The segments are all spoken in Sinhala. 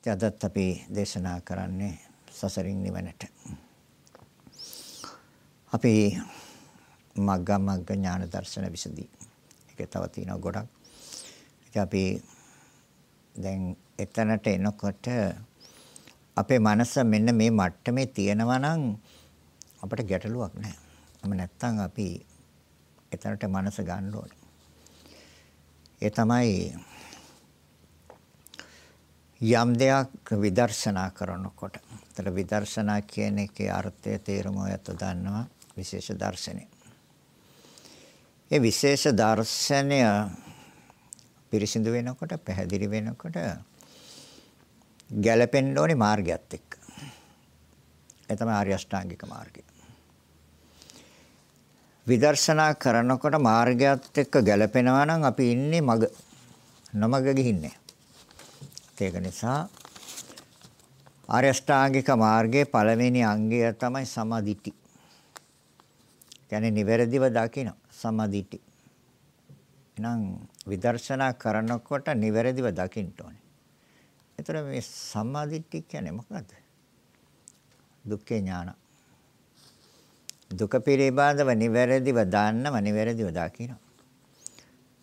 අදත් අපි දේශනා කරන්නේ සසරින් නිවනට. අපි මග්ග මග්ග ඥාන දර්ශන විසදී. ඒක තව තියෙනවා ගොඩක්. ඉතින් අපි දැන් එතනට එනකොට අපේ මනස මෙන්න මේ මට්ටමේ තියෙනවා නම් අපිට ගැටලුවක් නැහැ. එම නැත්තම් අපි එතනට මනස ගන්න ඕනේ. ඒ තමයි යම් දෙයක් විදර්ශනා කරනකොට. ඒතර විදර්ශනා කියන එකේ අර්ථය තේරුම ඔයත් දන්නවා විශේෂ දර්ශනය. ඒ විශේෂ දර්ශනය පිරිසිදු වෙනකොට පැහැදිලි වෙනකොට ගැලපෙන්න ඕනේ මාර්ගයත් එක්ක. ඒ තමයි ආර්ය අෂ්ටාංගික මාර්ගය. විදර්ශනා කරනකොට මාර්ගයත් එක්ක ගැලපෙනවා නම් අපි ඉන්නේ මග නොමග ගිහින්නේ. ඒක නිසා ආර්ය අෂ්ටාංගික මාර්ගයේ පළවෙනි අංගය තමයි සමාධිටි. කියන්නේ නිවැරදිව දකින්න සමාධිටි. එහෙනම් විදර්ශනා කරනකොට නිවැරදිව දකින්න ඕනේ. එතන මේ සම්මාදිට්ඨි කියන්නේ මොකද්ද? දුක්ඛ ඥාන. දුක පිළිබඳව නිවැරදිව දන්නව නිවැරදිව දකින්න.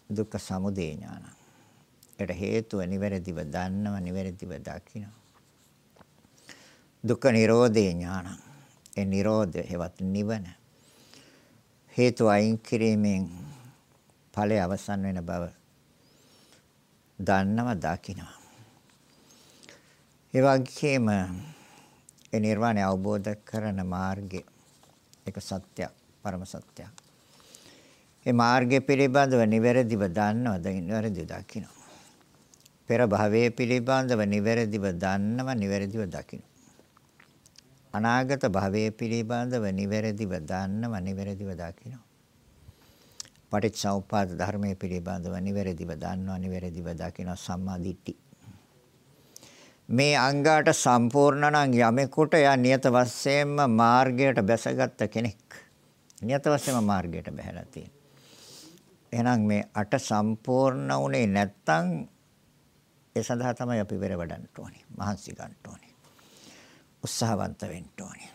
දුක්ඛ සමුදය ඥාන. ඒට හේතුව නිවැරදිව දන්නව නිවැරදිව දකින්න. දුක්ඛ නිරෝධේ ඥාන. ඒ නිරෝධය හෙවත් නිවන. හේතු අයින් කිරීමෙන් ඵලය අවසන් වෙන බව දන්නව දකින්නවා. ඒ වගේම ඒ නිර්වාණය අවබෝධ කරන මාර්ගය ඒක සත්‍යයක්, පරම සත්‍යයක්. ඒ මාර්ගය පිළිබඳව නිවැරදිව දන්නවද නිවැරදිව දකින්නවා. පෙර භවයේ පිළිබඳව නිවැරදිව දන්නව නිවැරදිව දකින්නවා. අනාගත භවයේ පිළිබඳව නිවැරදිව දන්නව නිවැරදිව දකින්නවා. පටිච්චසමුප්පාද ධර්මයේ පිළිබඳව නිවැරදිව දන්නවා නිවැරදිව දකින්න සම්මා දිට්ඨි. මේ අංගාට සම්පූර්ණ නම් යමෙකුට යා නියත වශයෙන්ම මාර්ගයට බැසගත් කෙනෙක්. නියත වශයෙන්ම මාර්ගයට බැහැලා තියෙන. එහෙනම් මේ අට සම්පූර්ණ වුණේ නැත්තම් ඒ සඳහා තමයි අපි වෙර වඩන්න ඕනේ. මහන්සි ගන්න ඕනේ. උත්සාහවන්ත වෙන්න ඕනේ.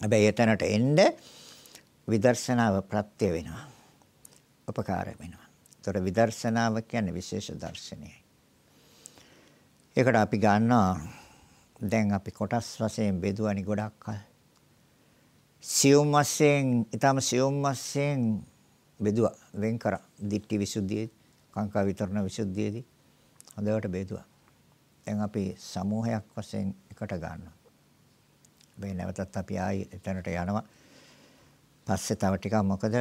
හැබැයි එතනට එන්න විදර්ශනාව ප්‍රත්‍ය වෙනවා. උපකාර වෙනවා. ඒතර විදර්ශනාව කියන්නේ විශේෂ දර්ශනයයි. ඒකට අපි ගන්නවා දැන් අපි කොටස් වශයෙන් බෙදුවනි ගොඩක් කල. සියුම් වශයෙන් ඊටම සියුම් වශයෙන් බෙදුවා වෙන් කරා. දිට්ඨි විසුද්ධියේ කාංකා විතරණ විසුද්ධියේදී හොඳට බෙදුවා. දැන් අපි සමූහයක් වශයෙන් එකට ගන්නවා. මේ නැවතත් අපි ආයි එතනට යනවා. පස්සේ තව ටිකක් මොකද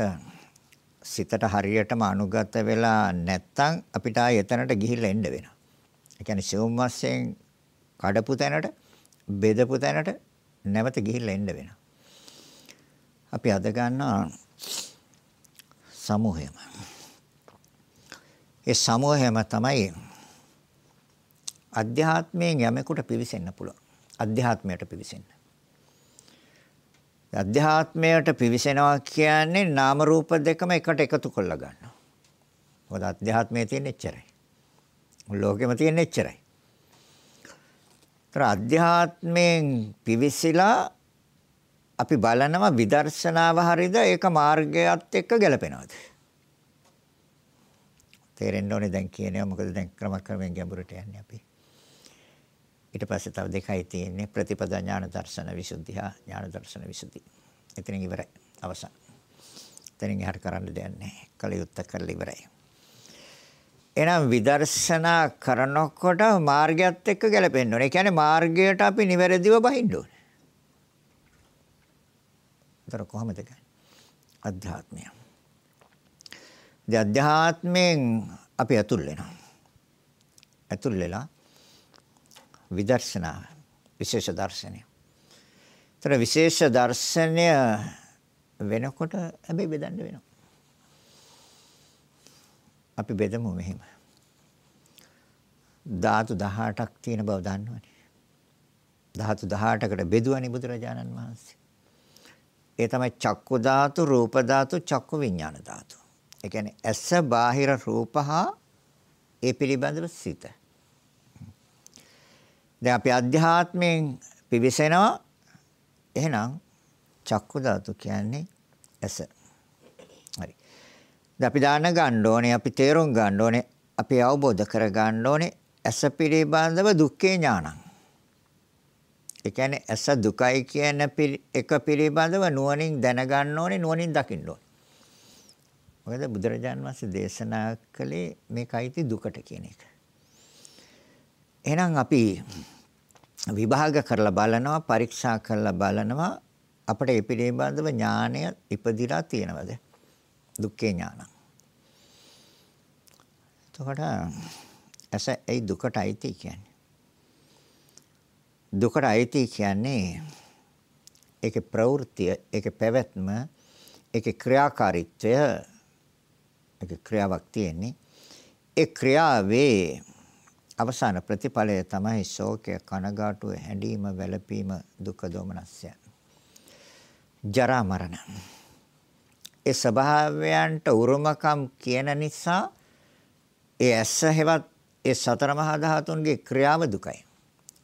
සිතට හරියටම අනුගත වෙලා නැත්තම් අපිට ආයෙ එතනට ගිහිල්ලා එන්න වෙනවා. ඒ කියන්නේ සිවුම් වශයෙන් කඩපු තැනට බෙදපු තැනට නැවත ගිහිල්ලා එන්න වෙනවා. අපි අද ගන්නවා සමූහයම. ඒ සමූහයම තමයි අධ්‍යාත්මයෙන් යමෙකුට පිවිසෙන්න පුළුවන්. අධ්‍යාත්මයට පිවිසෙන්න. අධ්‍යාත්මයට පිවිසෙනවා කියන්නේ නාම රූප දෙකම එකට එකතු කරලා ගන්නවා. මොකද අධ්‍යාත්මයේ තියෙන එච්චරයි. ලෝකෙම තියෙන එච්චරයි. ඒතර අධ්‍යාත්මයෙන් පිවිසිලා අපි බලනවා විදර්ශනාව හරියද ඒක මාර්ගයත් එක්ක ගැලපෙනවද? තේරෙන්න ඕනේ දැන් කියනවා මොකද දැන් ක්‍රමක්‍රමයෙන් ගැඹුරට යන්නේ අපි. ඊට පස්සේ තව දෙකයි තියෙන්නේ ප්‍රතිපදා ඥාන දර්ශන විසුද්ධිය ඥාන දර්ශන විසුද්ධිය. එතනින් ඉවරයි අවසන්. එතනින් එහාට කරන්න දෙයක් නැහැ. කලියුත්ත කරලා ඉවරයි. එහෙනම් විදර්ශනා කරනකොට මාර්ගයත් එක්ක ගැලපෙන්න ඕනේ. ඒ කියන්නේ මාර්ගයට අපි නිවැරදිව බහින්න ඕනේ. ඒතර කොහොමද කියන්නේ? අධ්‍යාත්මය. අධ්‍යාත්මයෙන් අපි අතුල් වෙනවා. අතුල් වෙලා විදර්ශනාව විශේෂ දර්ශනය. ତර විශේෂ දර්ශනය වෙනකොට හැබැයි බෙදන්න වෙනවා. අපි බෙදමු මෙහෙම. ධාතු 18ක් තියෙන බව දන්නවනේ. ධාතු 18කට බෙදුවනේ බුදුරජාණන් වහන්සේ. ඒ තමයි චක්කු ධාතු, රූප ධාතු, චක්කු විඥාන ධාතු. ඒ කියන්නේ ඇස බාහිර රූප හා ඒ පිළිබඳව සිත. දැන් අපි අධ්‍යාත්මයෙන් පිවිසෙනවා. එහෙනම් චක්කු ධාතු කියන්නේ ඇස. හරි. දැන් අපි දාන ගන්න ඕනේ, අපි තේරුම් ගන්න ඕනේ, අපි අවබෝධ කර ගන්න ඕනේ ඇස පිළිබඳව දුක්ඛේ ඥානං. ඒ කියන්නේ ඇස දුකයි කියන එක පිළිබඳව නුවණින් දැනගන්න ඕනේ, නුවණින් දකින්න ඕනේ. මොකද බුදුරජාන් වහන්සේ දේශනා කළේ මේකයිති දුකට කියන එක. එහෙනම් අපි විභාග කරලා බලනවා පරීක්ෂා කරලා බලනවා අපිට ඒ පිළිබඳව ඥානය ඉපදිලා තියෙනවද දුක්ඛේ ඥාන. එතකොට ඇස ඒ දුකට අයිති කියන්නේ. දුකට අයිති කියන්නේ ඒකේ ප්‍රවෘත්තිය, ඒකේ පැවැත්ම, ඒකේ ක්‍රියාකාරීත්වය ඒක ක්‍රියාවක් තියෙන්නේ. ඒ ක්‍රියාවේ අවසාන ප්‍රතිඵලය තමයි ශෝකය, කනගාටුව, හැඬීම, වැළපීම, දුක, දෝමනස්ය. ජරා මරණ. ඒ ස්වභාවයන්ට උරුමකම් කියන නිසා ඒ ඇස හෙවත් ඒ සතර මහා ධාතුන්ගේ ක්‍රියාව දුකයි.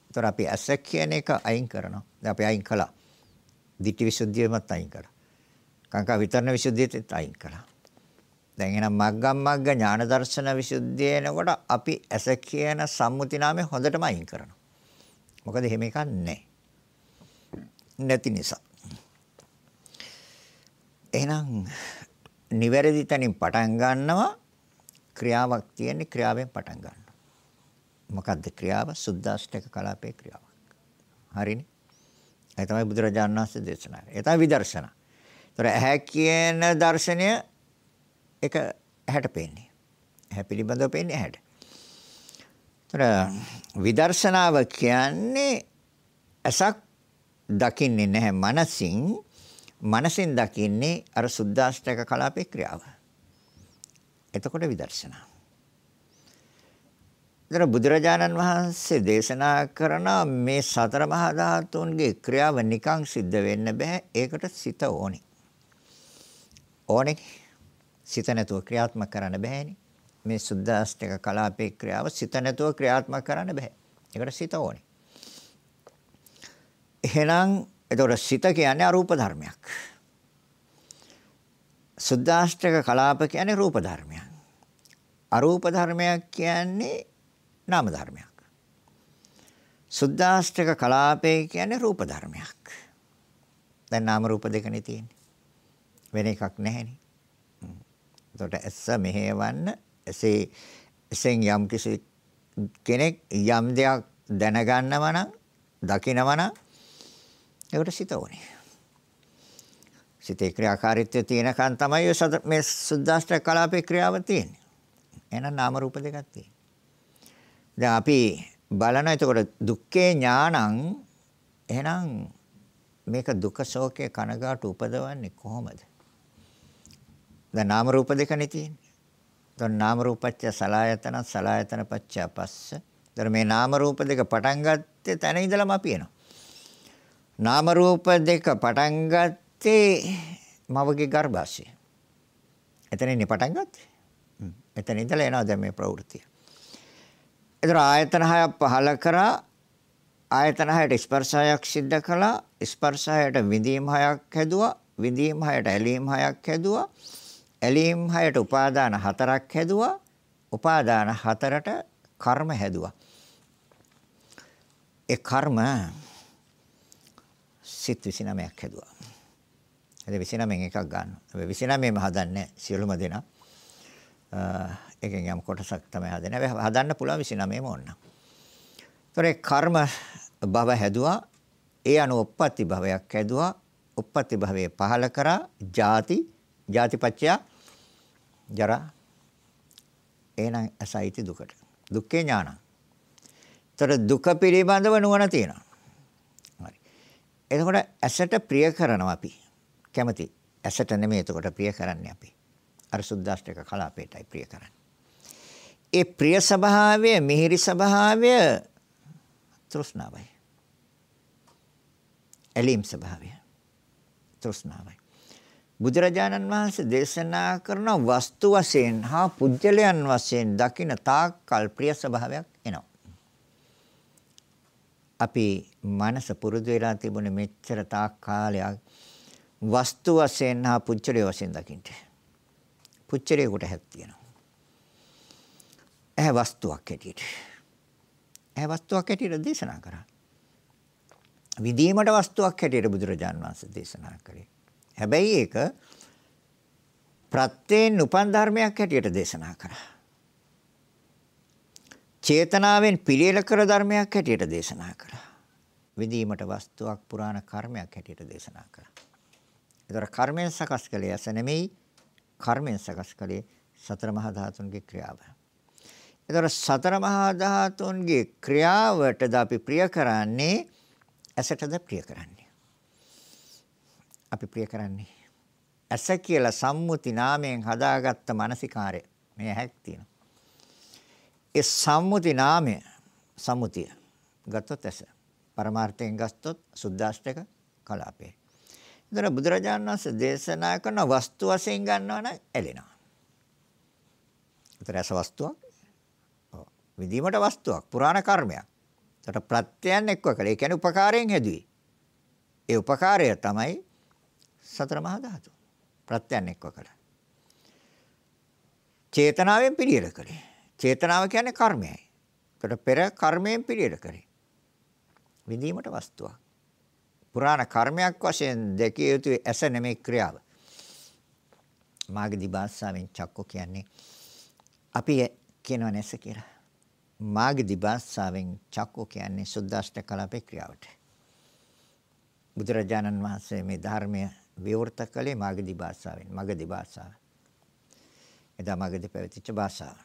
ඒතර අපි ඇස කියන එක අයින් කරනවා. දැන් අපි අයින් කළා. ditthi visuddhiyමත් අයින් කළා. කාංකා විතරණ විසුද්ධියත් අයින් කළා. දැන් එහෙනම් මග්ගම් මග්ග ඥාන දර්ශන විසුද්ධිය එනකොට අපි ඇස කියන සම්මුති නාමය හොඳටම අයින් කරනවා. මොකද එහෙම එකක් නැහැ. නැති නිසා. එහෙනම් නිවැරදි තැනින් පටන් ගන්නවා ක්‍රියාවක් තියෙන්නේ ක්‍රියාවෙන් පටන් ගන්නවා. මොකද්ද ක්‍රියාව? සුද්දාෂ්ටක කලාපේ ක්‍රියාවක්. හරිනේ? ඒ තමයි බුදුරජාණන් වහන්සේ දේශනා කරේ. ඒ තමයි විදර්ශනා. ඒතර ඇහැ කියන දර්ශනය ඒක ඇහැට පේන්නේ. ඇහැ පිළිබඳව පේන්නේ ඇහැට. ඒතර විදර්ශනාව කියන්නේ අසක් දකින්නේ නැහැ මනසින් මනසින් දකින්නේ අර සුද්දාෂ්ටක කලාපේ ක්‍රියාව. එතකොට විදර්ශනා. ඒතර බුදුරජාණන් වහන්සේ දේශනා කරන මේ සතර මහා ධාතුන්ගේ ක්‍රියාව නිකං සිද්ධ වෙන්න බෑ. ඒකට සිත ඕනේ. ඕනේ සිත නැතුව ක්‍රියාත්මක කරන්න බෑනේ. මේ සුද්දාස්තික කලාපේ ක්‍රියාව සිත නැතුව ක්‍රියාත්මක කරන්න බෑ. ඒකට සිත ඕනේ. එහෙනම් එතකොට සිත කියන්නේ අරූප ධර්මයක්. සුද්දාස්තික කලාප කියන්නේ රූප ධර්මයක්. අරූප ධර්මයක් කියන්නේ නාම ධර්මයක්. සුද්දාස්තික කලාපේ කියන්නේ රූප ධර්මයක්. දැන් නාම රූප දෙකනේ තියෙන්නේ. වෙන එකක් නැහැනේ. එතකොට ඇස මෙහෙවන්න එසේ එසෙන් යම් කිසි කෙනෙක් යම් දෙයක් දැනගන්නවා නම් දකිනවා නම් ඒකට සිත ඕනේ. සිතේ ක්‍රියාකාරීත්වය තියෙනකන් තමයි මේ සුද්දාෂ්ට කලාපේ ක්‍රියාව තියෙන්නේ. එහෙනම් නාම රූප දෙකක් තියෙනවා. දැන් අපි බලන එතකොට දුක්ඛේ ඥානං එහෙනම් මේක දුක ශෝකේ කනගාටු උපදවන්නේ කොහොමද? දැන් නාම රූප දෙකනේ තියෙන්නේ. දැන් නාම රූපච්ච සලායතන සලායතන පච්ච පස්ස. දැන් මේ නාම රූප දෙක පටන් ගත්තේ තැන ඉඳලම අපි එනවා. නාම රූප දෙක පටන් ගත්තේ මවගේ ගර්භාෂය. එතනින් පටන් ගත්තේ. එතන ඉඳලා එනවා දැන් මේ ප්‍රවෘත්තිය. ඒතර ආයතන හයක් පහල කරා ආයතන හයට ස්පර්ශයක් සිද්ධ කළා ස්පර්ශයට විඳීම් හයක් හැදුවා විඳීම් හයට ඇලීම් හයක් හැදුවා ඇලීම් හයට උපාදාන හතරක් හැදුවා. උපාදාන හතරට කර්ම හැදුවා. ඒ කර්ම සිත් 29ක් හැදුවා. ඒ 29න් එකක් ගන්න. ඒ 29ම හදන්නේ සියලුම දෙනා. එකෙන් යම් කොටසක් තමයි හදන්නේ. හැබැයි හදන්න පුළුවන් 29ම ඕන. ඒතොර කර්ම භව හැදුවා. ඒ අනුව උප්පත්ති භවයක් හැදුවා. උප්පත්ති භවයේ පහල කරා ಜಾති ජාතිපච්චය ජරා එහෙනම් අසයිති දුකට. දුක්ඛේ ඥානං. ତර දුක පිළිබඳව නුවණ තියෙනවා. හරි. එතකොට ඇසට ප්‍රිය කරනවා අපි. කැමති. ඇසට නෙමෙයි එතකොට ප්‍රිය කරන්නේ අපි. අර සුද්දාෂ්ටක කලාපේටයි ප්‍රිය කරන්නේ. ඒ ප්‍රිය ස්වභාවය, මිහිරි ස්වභාවය තෘෂ්ණාවයි. එලීම් ස්වභාවය. තෘෂ්ණාවයි. බුදුරජාණන් වහන්සේ දේශනා කරන වස්තු වශයෙන් හා පුජ්‍යලයන් වශයෙන් දකින තාක්කල් ප්‍රිය ස්වභාවයක් එනවා. අපි මනස පුරුදු වෙලා තිබුණේ මෙච්චර තාක් කාලයක් වස්තු වශයෙන් හා පුච්චලේ වශයෙන් දකින්න. පුච්චලේකට හැක් තියෙනවා. ඇහැ වස්තුවක් හැටියට. ඇහැ වස්තුවක් හැටියට දේශනා කරා. විදීමට වස්තුවක් හැටියට බුදුරජාන් වහන්සේ දේශනා කළේ. හැබැයි ඒක ප්‍රත්‍යයෙන් උපන් ධර්මයක් හැටියට දේශනා කරා. චේතනාවෙන් පිළියෙල කර ධර්මයක් හැටියට දේශනා කළා. විදීමට වස්තුවක් පුරාණ කර්මයක් හැටියට දේශනා කළා. ඒතර කර්මයෙන් සකස් කළේ ඇස නෙමෙයි කර්මයෙන් සකස් කළේ සතර මහා ධාතුන්ගේ ක්‍රියාව. ඒතර සතර මහා ධාතුන්ගේ ක්‍රියාවටද අපි ප්‍රිය කරන්නේ ඇසටද ප්‍රිය කරන්නේ. අපි ප්‍රිය කරන්නේ ඇස කියලා සම්මුති නාමයෙන් හදාගත්ත මානසිකාරය මේ හැක් තියෙනවා. ඒ සම්මුති නාමය සම්මුතිය ගත්තොත් ඇස. පරමාර්ථයෙන් ගත්තොත් සුද්දාෂ්ටක කලාපේ. ඒතර බුදුරජාණන් වහන්සේ දේශනා කරන වස්තු වශයෙන් ගන්නවා නම් ඇලෙනවා. ඒතර ඇස වස්තුවක්. ඔව්. විදීමට වස්තුවක් පුරාණ කර්මයක්. ඒතර ප්‍රත්‍යයන් එක්ව කළ. ඒ කියන්නේ උපකාරයෙන් හැදුවේ. ඒ උපකාරය තමයි සතර මහා ධාතු. ප්‍රත්‍යයන් එක්ව කළ. චේතනාවෙන් පිළියෙල කළේ. චේතනාව කියන්නේ කර්මයයි. ඒකට පෙර කර්මයෙන් පිළියෙල කරේ. විඳීමට වස්තුවක්. පුරාණ කර්මයක් වශයෙන් දැකිය යුතු ඇස නෙමේ ක්‍රියාව. මාගේ දිබාස්සාවෙන් චක්ක කියන්නේ අපි කියනව නැස කියලා. මාගේ දිබාස්සාවෙන් චක්ක කියන්නේ සුද්දාෂ්ට කලාපේ ක්‍රියාවට. බුදුරජාණන් වහන්සේ මේ ධර්මය විවෘත කළේ මාගේ දිබාස්සාවෙන්. මගේ දිබාස්සාව. එදා මගදී පැවතිච්ච භාෂාව.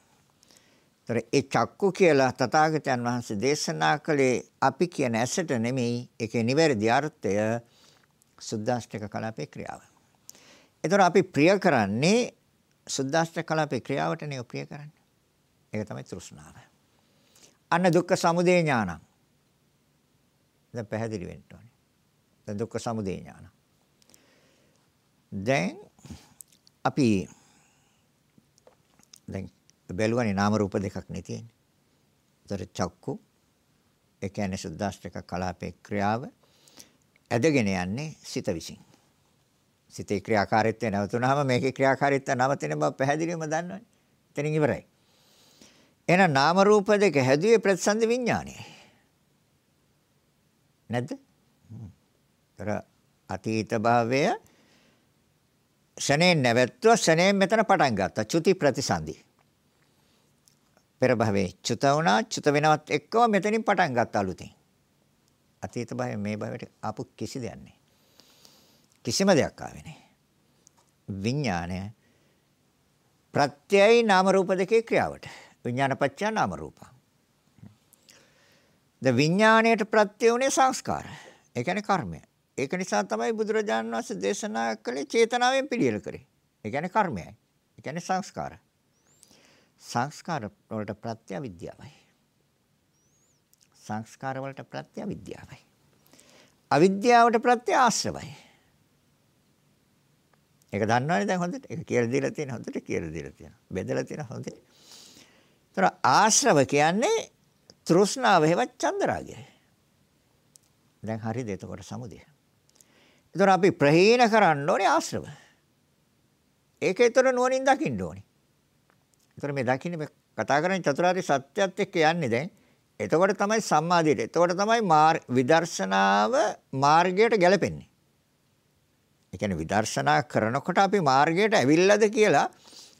ତර ඒ චක්කු කියලා තථාගතයන් වහන්සේ දේශනා කළේ අපි කියන ඇසට නෙමෙයි ඒකේ නිවැරදි අර්ථය සුද්දාෂ්ටක කලාපේ ක්‍රියාව. ඒතර අපි ප්‍රිය කරන්නේ සුද්දාෂ්ටක කලාපේ ක්‍රියාවට නේ ප්‍රිය කරන්නේ. ඒක තමයි තෘෂ්ණාව. අන්න දුක්ඛ සමුදය ඥානං. දැන් පැහැදිලි වෙන්න ඕනේ. දැන් දුක්ඛ සමුදය ඥානං. දැන් අපි දැන් බැලුවනේ නාම රූප දෙකක් නේ තියෙන්නේ. ඒතර චක්කු ඒ කියන්නේ සුද්දාෂ්ටක කලාපේ ක්‍රියාව ඇදගෙන යන්නේ සිත විසින්. සිතේ ක්‍රියාකාරීත්වය නැවතුනහම මේකේ ක්‍රියාකාරීත්වය නවතින බව පැහැදිලිවම දන්නවනේ. එතනින් ඉවරයි. එහෙනම් නාම රූප දෙක හැදුවේ ප්‍රතිසන්දි විඥානයයි. නැද්ද? තර අතීත භාවය ශනේ නැවැත්ව ශනේ මෙතන පටන් ගත්තා. චුති ප්‍රතිසන්දි. පෙර භවයේ චුත වුණා චුත වෙනවත් එක්කම මෙතනින් පටන් ගත්ත අලුතෙන්. අතීත භවයේ මේ භවයට ආපු කිසි දෙයක් නැහැ. කිසිම දෙයක් ආවේ නැහැ. විඥානය ප්‍රත්‍යයයි නාම රූප දෙකේ ක්‍රියාවට. විඥානපච්චය නාම රූප. ද විඥාණයට ප්‍රත්‍ය උනේ සංස්කාර. ඒ කියන්නේ කර්මය. ඒක නිසා තමයි බුදුරජාණන් වහන්සේ දේශනා කළේ චේතනාවෙන් පිළියෙල කරේ. ඒ කියන්නේ කර්මයයි. ඒ කියන්නේ සංස්කාරය. සංස්කාර වලට ප්‍රත්‍ය විද්‍යාවයි. සංස්කාර වලට ප්‍රත්‍ය විද්‍යාවයි. අවිද්‍යාවට ප්‍රත්‍ය ආශ්‍රවයි. ඒක දන්නවනේ දැන් හොඳට. ඒක කියලා දීලා තියෙන හොඳට කියලා දීලා තියෙනවා. බෙදලා තියෙන හොඳට. ඒතර ආශ්‍රව කියන්නේ තෘෂ්ණාව හේවත් චන්දරාගය. දැන් හරිද එතකොට සමුදය. ඒතර අපි ප්‍රහීන කරන්න ඕනේ ආශ්‍රව. ඒක ඒතර නුවණින් දකින්න ඕනේ. ඒතර මේ දකින්නේ මේ කතා කරන්නේ චතුරාර්ය සත්‍යයත් එක්ක යන්නේ දැන්. එතකොට තමයි සම්මාදියට. එතකොට තමයි විදර්ශනාව මාර්ගයට ගැලපෙන්නේ. ඒ කියන්නේ විදර්ශනා කරනකොට අපි මාර්ගයට ඇවිල්ලාද කියලා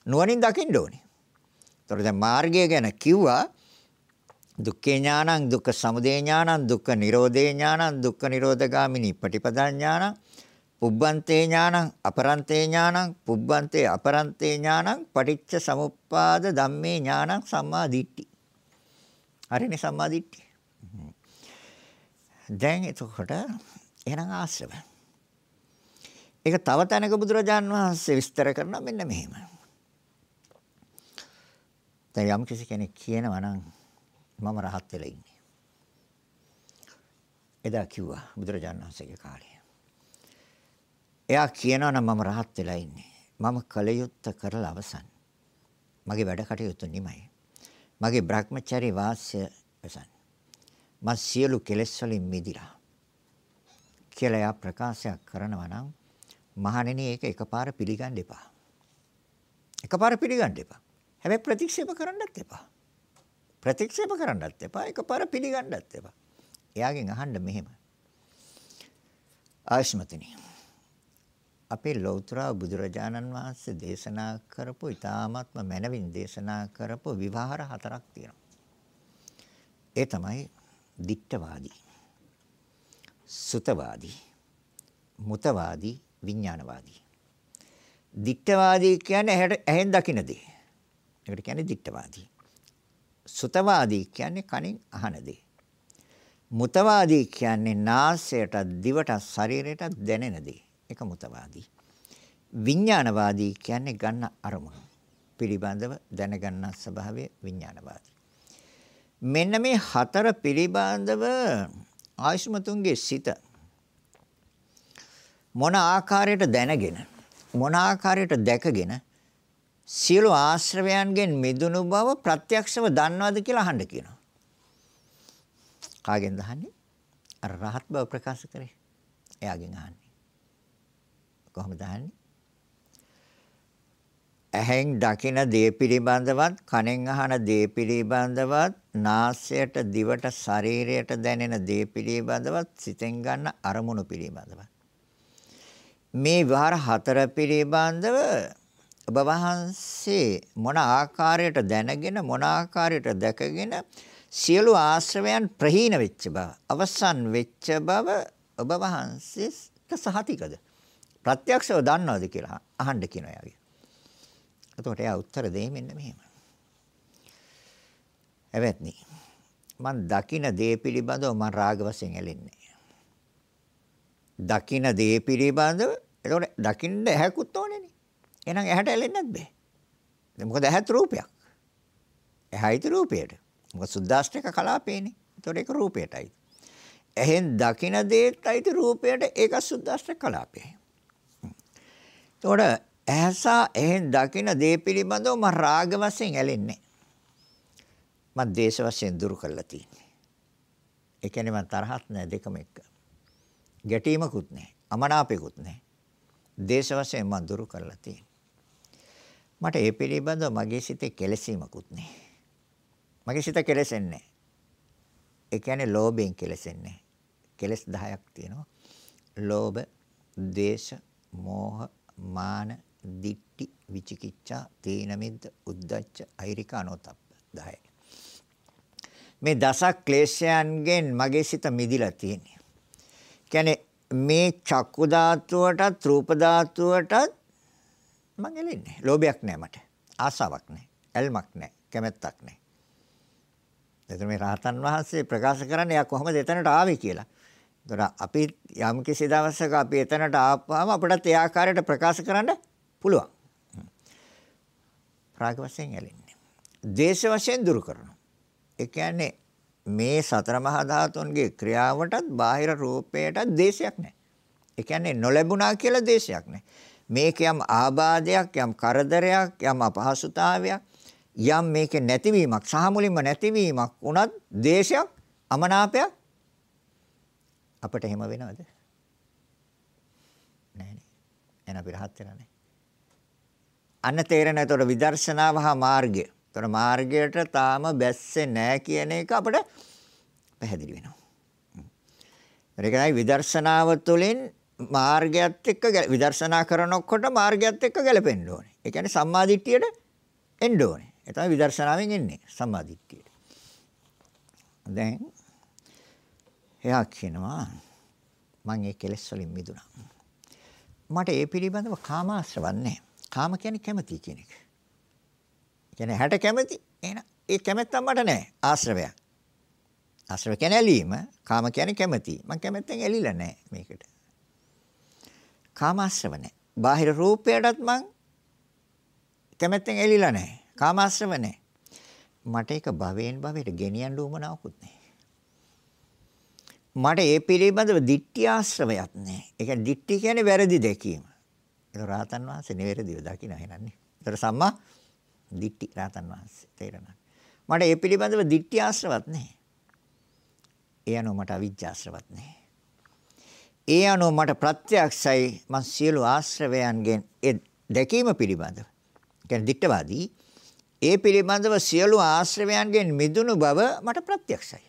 නුවණින් දකින්න ඕනේ. ඒතර දැන් මාර්ගය ගැන කිව්වා දුක්ඛේ ඥානං දුක්ඛ සමුදය ඥානං දුක්ඛ නිරෝධේ ඥානං දුක්ඛ නිරෝධගාමිනී පටිපදා ඥානං පුබ්බන්තේ ඥානං අපරන්තේ ඥානං පුබ්බන්තේ අපරන්තේ ඥානං පටිච්ච සමුප්පාද ධම්මේ ඥානං සම්මා දිට්ඨි. හරිනේ සම්මා දිට්ඨි. දැන් එතකොට එහෙනම් ආශ්‍රව. ඒක තව තැනක බුදුරජාන් වහන්සේ විස්තර කරනවා මෙන්න මෙහෙම. දැන් යම් කිසි කෙනෙක් කියනවා නම් මම රහත් වෙලා ඉන්නේ. එදා කිව්වා බුදුරජාණන් වහන්සේගේ කාලේ. එයා කියනවා නම් මම rahat වෙලා ඉන්නේ. මම කල යුත්තේ කරලා අවසන්. මගේ වැඩ කටයුතු නිමයි. මගේ Brahmachari වාසය අවසන්. මම සියලු කෙලෙස් වලින් මිදිලා කියලා එයා ප්‍රකාශයක් කරනවා නම් මහණෙනි ඒක එකපාර පිළිගන්න එපා. එකපාර පිළිගන්න එපා. හැබැයි ප්‍රතික්ෂේප කරන්නත් එපා. ප්‍රතික්ෂේප කරන්නත් එපා. එකපාර පිළිගන්නත් එපා. එයාගෙන් අහන්න මෙහෙම. ආශ්මතිනි. අපේ ලෞතර බුදුරජාණන් වහන්සේ දේශනා කරපු ඊ타ත්ම මනවින් දේශනා කරපු විවහාර හතරක් තියෙනවා. ඒ තමයි දිට්ඨවාදී සුතවාදී මුතවාදී විඥානවාදී දිට්ඨවාදී කියන්නේ ඇහෙන් දකින දේ. ඒකට කියන්නේ දිට්ඨවාදී. සුතවාදී කියන්නේ කනින් අහන දේ. මුතවාදී කියන්නේ නාසයට, දිවට, ශරීරයට දැනෙන දේ. ඒක මුතවාදී. විඥානවාදී කියන්නේ ගන්න අරමුණ පිළිබඳව දැනගන්න ස්වභාවය විඥානවාදී. මෙන්න මේ හතර පිළිබඳව ආයුෂ්මතුන්ගේ සිත මොන ආකාරයට දැනගෙන මොන ආකාරයට දැකගෙන සියලු ආශ්‍රවයන්ගෙන් මිදුණු බව ප්‍රත්‍යක්ෂව දන්නවද කියලා අහන්න කියනවා. කාගෙන්ද අහන්නේ? අර රහත් බව ප්‍රකාශ කරේ. එයාගෙන් අහන්නේ. කොහොමද අහන්නේ? ඇහෙන් දකින දේ පිළිබඳවත් කනෙන් අහන දේ පිළිබඳවත් නාසයට දිවට ශරීරයට දැනෙන දේ පිළිබඳවත් සිතෙන් ගන්න අරමුණු පිළිබඳවත් මේ විහාර හතර පිළිබඳව ඔබ වහන්සේ මොන ආකාරයට දැනගෙන මොන ආකාරයට දැකගෙන සියලු ආශ්‍රවයන් ප්‍රහීන වෙච්ච බව අවසන් වෙච්ච බව ඔබ වහන්සේට සහතිකද ප්‍රත්‍යක්ෂව දන්නවද කියලා අහන්න කියනවා යාගේ. එතකොට එයා උත්තර දෙයි මෙන්න මෙහෙම. එවත්නි මං දකින දේ පිළිබඳව මං රාග වශයෙන් ඇලෙන්නේ. දකින දේ පිළිබඳව එතකොට දකින්න ඇහැකුත් ඕනේනේ. එහෙනම් ඇහැට ඇලෙන්නත් බෑ. මොකද ඇහත් රූපයක්. ඇහැයිත රූපයට. මොකද සුද්දාෂ්ටක කලාපේනේ. එතකොට ඒක රූපයටයි. එහෙන් දකින දේත් අයිති රූපයට ඒක සුද්දාෂ්ටක කලාපේ. එතකොට ඇහසා එහෙන් දකින දේ පිළිබඳව මම රාග වශයෙන් ඇලෙන්නේ. මම දේශ වශයෙන් දුරු කරලා තියෙන්නේ. ඒ කියන්නේ මම තරහත් නැහැ දෙකම එක්ක. ගැටීමකුත් නැහැ. අමනාපෙකුත් නැහැ. දේශ වශයෙන් මම දුරු කරලා තියෙනවා. මට ඒ පිළිබඳව මගේ සිතේ කෙලසීමකුත් නැහැ. මගේ සිත කෙලසෙන්නේ ඒ කියන්නේ ලෝභයෙන් කෙලසෙන්නේ කෙලස් 10ක් තියෙනවා. ලෝභ, දේශ, මෝහ, මාන, දිට්ටි, විචිකිච්ඡා, තීන මිද්ද, උද්ධච්ච, අහිරික, අනෝතප්ප 10. මේ දස ක්ලේශයන්ගෙන් මගේ සිත මිදිලා තියෙන්නේ. කියන්නේ මේ චක්කු ධාතුවටත් රූප ධාතුවටත් මං එලෙන්නේ. ලෝභයක් නැහැ මට. ආසාවක් නැහැ. ඇල්මක් නැහැ. කැමැත්තක් නැහැ. එතන මේ රහතන් වහන්සේ ප්‍රකාශ කරන්නේ යා කොහොමද එතනට ආවේ කියලා. ඒතර අපි යම් කිසි දවසක අපි එතනට ආපුවාම අපිටත් ඒ ආකාරයට ප්‍රකාශ කරන්න පුළුවන්. රාග වශයෙන් ඇලෙන්නේ. දේශ වශයෙන් දුරු කරනවා. ඒ කියන්නේ මේ සතර මහා ධාතුන්ගේ ක්‍රියාවටත් බාහිර රූපයටත් දේශයක් නැහැ. ඒ කියන්නේ නොලැබුණා කියලා දේශයක් නැහැ. මේක යම් ආබාධයක්, යම් කරදරයක්, යම් අපහසුතාවයක්, යම් මේකේ නැතිවීමක්, සහ මුලින්ම නැතිවීමක් වුණත් දේශයක්, අමනාපයක් අපිට එහෙම වෙනවද? නැහැ එන අපි රහත් වෙලා නැහැ. අන්න තේරෙන එතකොට විදර්ශනාව හා මාර්ගය ତොර මාර්ගයට තාම බැස්සේ නැහැ කියන එක අපිට පැහැදිලි වෙනවා. ඒකයි විදර්ශනාව තුළින් මාර්ගයත් එක්ක විදර්ශනා කරනකොට මාර්ගයත් එක්ක ගැලපෙන්න ඕනේ. ඒ කියන්නේ සම්මාදිට්ඨියට එන්න ඕනේ. ඒ තමයි විදර්ශනාවෙන් එන්නේ සම්මාදිට්ඨියට. දැන් එයා කියනවා මම ඒ කෙලෙස් වලින් මිදුණා. මට ඒ පිළිබඳව කාමාශ්‍රවන්නේ. කාම කියන්නේ කැමති කියන එක. කියන්නේ හැට කැමති. එහෙනම් ඒ කැමැත්ත මට නැහැ. ආශ්‍රවයක්. ආශ්‍රව කියන්නේ ඇලීම. කාම කියන්නේ කැමති. මම කැමැත්තෙන් ඇලිලා නැහැ මේකට. කාමාශ්‍රව නැහැ. බාහිර රූපයටත් මං කැමැත්තෙන් ඇලිලා නැහැ. කාමාශ්‍රව නැහැ. මට ඒක භවයෙන් භවයට ගෙනියන්න උවමනාවකුත් නැහැ. මට ඒ පිළිබඳව දිට්ඨි ආශ්‍රවයක් නැහැ. ඒ කියන්නේ දිට්ඨි කියන්නේ වැරදි දැකීම. ඒක රාතන් වහන්සේ නිවැරදිව දකින්න එහෙනන්නේ. ඒතර සම්මා දිට්ටි රාතන් වහන්සේ තේරෙනවා. මට ඒ පිළිබඳව දිට්ටි ආශ්‍රවත් නැහැ. ඒ අනුව මට අවිජ්ජාශ්‍රවත් නැහැ. ඒ අනුව මට ප්‍රත්‍යක්ෂයි මං සියලු ආශ්‍රවයන්ගෙන් ඒ දැකීම පිළිබඳව. කියන්නේ දිට්ඨවාදී ඒ පිළිබඳව සියලු ආශ්‍රවයන්ගෙන් මිදුණු බව මට ප්‍රත්‍යක්ෂයි.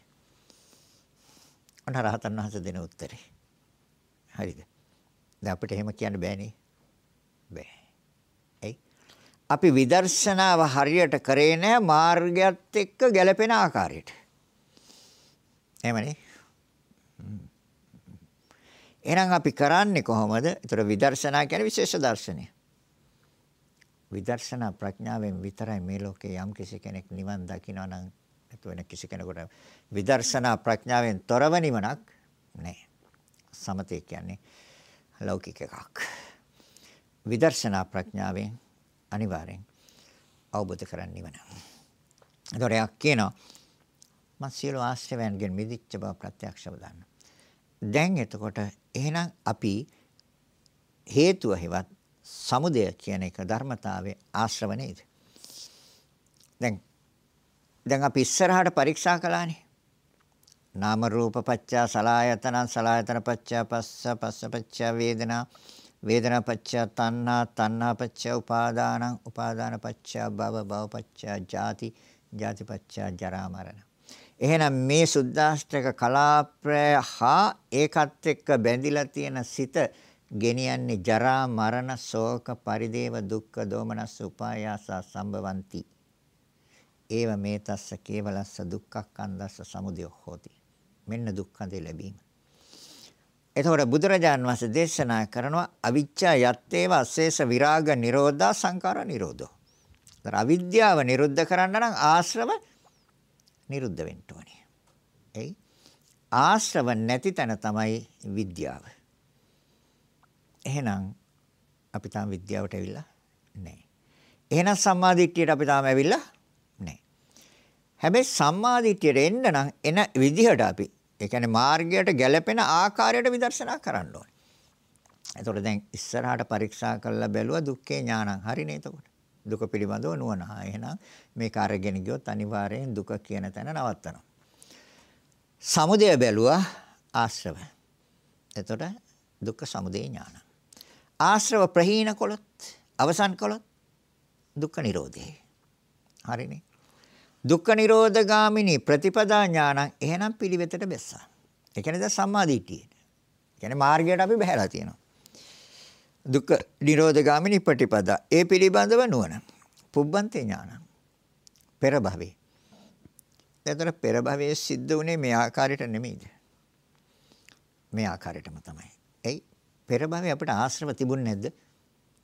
අන්න රහතන් වහන්සේ දෙන උත්තරේ. හරිද? දැන් අපිට එහෙම කියන්න බෑනේ. බෑ. එයි. අපි විදර්ශනාව හරියට කරේ නැහැ මාර්ගයත් එක්ක ගැලපෙන ආකාරයට. එහෙමනේ. එහෙනම් අපි කරන්නේ කොහොමද? ඒතර විදර්ශනා කියන්නේ විශේෂ දර්ශනය. විදර්ශනා ප්‍රඥාවෙන් විතරයි මේ ලෝකේ යම් කිසි කෙනෙක් නිවන් දකිනවා නම් එතු වෙන කිසි කෙනෙකුට විදර්ශනා ප්‍රඥාවෙන් තොරව නිවනක් නැහැ. සමතේ කියන්නේ ලෞකික එකක්. විදර්ශනා ප්‍රඥාවෙන් අනිවාර්යෙන් අවබෝධ කරගන්න නිවන. ඒතොර යක් කියනවා මම සියලු ආශ්‍රවයන්ගෙන් මිදිච්ච බව ප්‍රත්‍යක්ෂව දන්නවා. දැන් එතකොට එහෙනම් අපි හේතුව හෙවත් සමුදය කියන එක ධර්මතාවයේ ආශ්‍රව නේද? දැන් දැන් අපි ඉස්සරහට පරීක්ෂා කළානේ. නාම රූප පච්චා සලායතන සලායතන පච්චා පස්ස පස්ස පච්චා වේදනා වේදනා පච්චා තණ්හා තණ්හා පච්චා උපාදානං උපාදාන පච්චා භව භව පච්චා ජාති ජාති පච්චා ජරා මරණ එහෙනම් මේ සුද්දාෂ්ටක කලාපය හා ඒකත් එක්ක බැඳිලා තියෙන සිත ගෙනියන්නේ ජරා මරණ ශෝක පරිදේව දුක්ඛ දෝමනස් උපායාස සම්භවಂತಿ ඒව මේ තස්ස කේවලස්ස දුක්ඛක්ඛන්දස්ස සමුදය හෝති. මෙන්න දුක්ඛඳේ ලැබීම. එතකොට බුදුරජාන් වහන්සේ දේශනා කරනවා අවිච්ඡා යත්තේව අශේෂ විරාග නිරෝධා සංකාර නිරෝධෝ. ඒතර අවිද්‍යාව නිරුද්ධ කරන්න නම් ආශ්‍රව නිරුද්ධ වෙන්න ඕනේ. එයි ආශ්‍රව නැති තැන තමයි විද්‍යාව. එහෙනම් අපි තාම විද්‍යාවට ඇවිල්ලා නැහැ. එහෙනම් සම්මාදිට්ඨියට අපි තාම ඇවිල්ලා නැහැ. හැබැයි සම්මාදිට්ඨියට එන්න නම් එන විදිහට අපි ඒ කියන්නේ මාර්ගයට ගැලපෙන ආකාරයට විදර්ශනා කරන්න ඕනේ. එතකොට දැන් ඉස්සරහට පරීක්ෂා කරලා බැලුවා දුක්ඛේ ඥානං. හරිනේ එතකොට. දුක පිළිබඳව නුවණ. හා එහෙනම් මේක අරගෙන ගියොත් අනිවාර්යෙන් දුක කියන තැන නවත්තනවා. සමුදය බැලුවා ආශ්‍රව. එතකොට දුක්ඛ සමුදය ඥාන. ආශ්‍රව ප්‍රහීන කළොත් අවසන් කළොත් දුක්ඛ නිරෝධය. හරිනේ. දුක්ඛ නිරෝධ ගාමිනී ප්‍රතිපදා ඥානං එහෙනම් පිළිවෙතට බැස්සා. ඒ කියන්නේ දැන් සම්මා දිට්ඨිය. කියන්නේ මාර්ගයට අපි බහැලා තියෙනවා. දුක්ඛ නිරෝධ ගාමිනී ප්‍රතිපදා. ඒ පිළිබඳව නුවණ. පුබ්බන්තේ ඥානං. පෙර භවේ. එතන පෙර භවයේ සිද්ධ වුණේ මේ ආකාරයට නෙමෙයිද? මේ ආකාරයටම තමයි. එයි පෙර භවයේ අපිට ආශ්‍රව තිබුණ නැද්ද?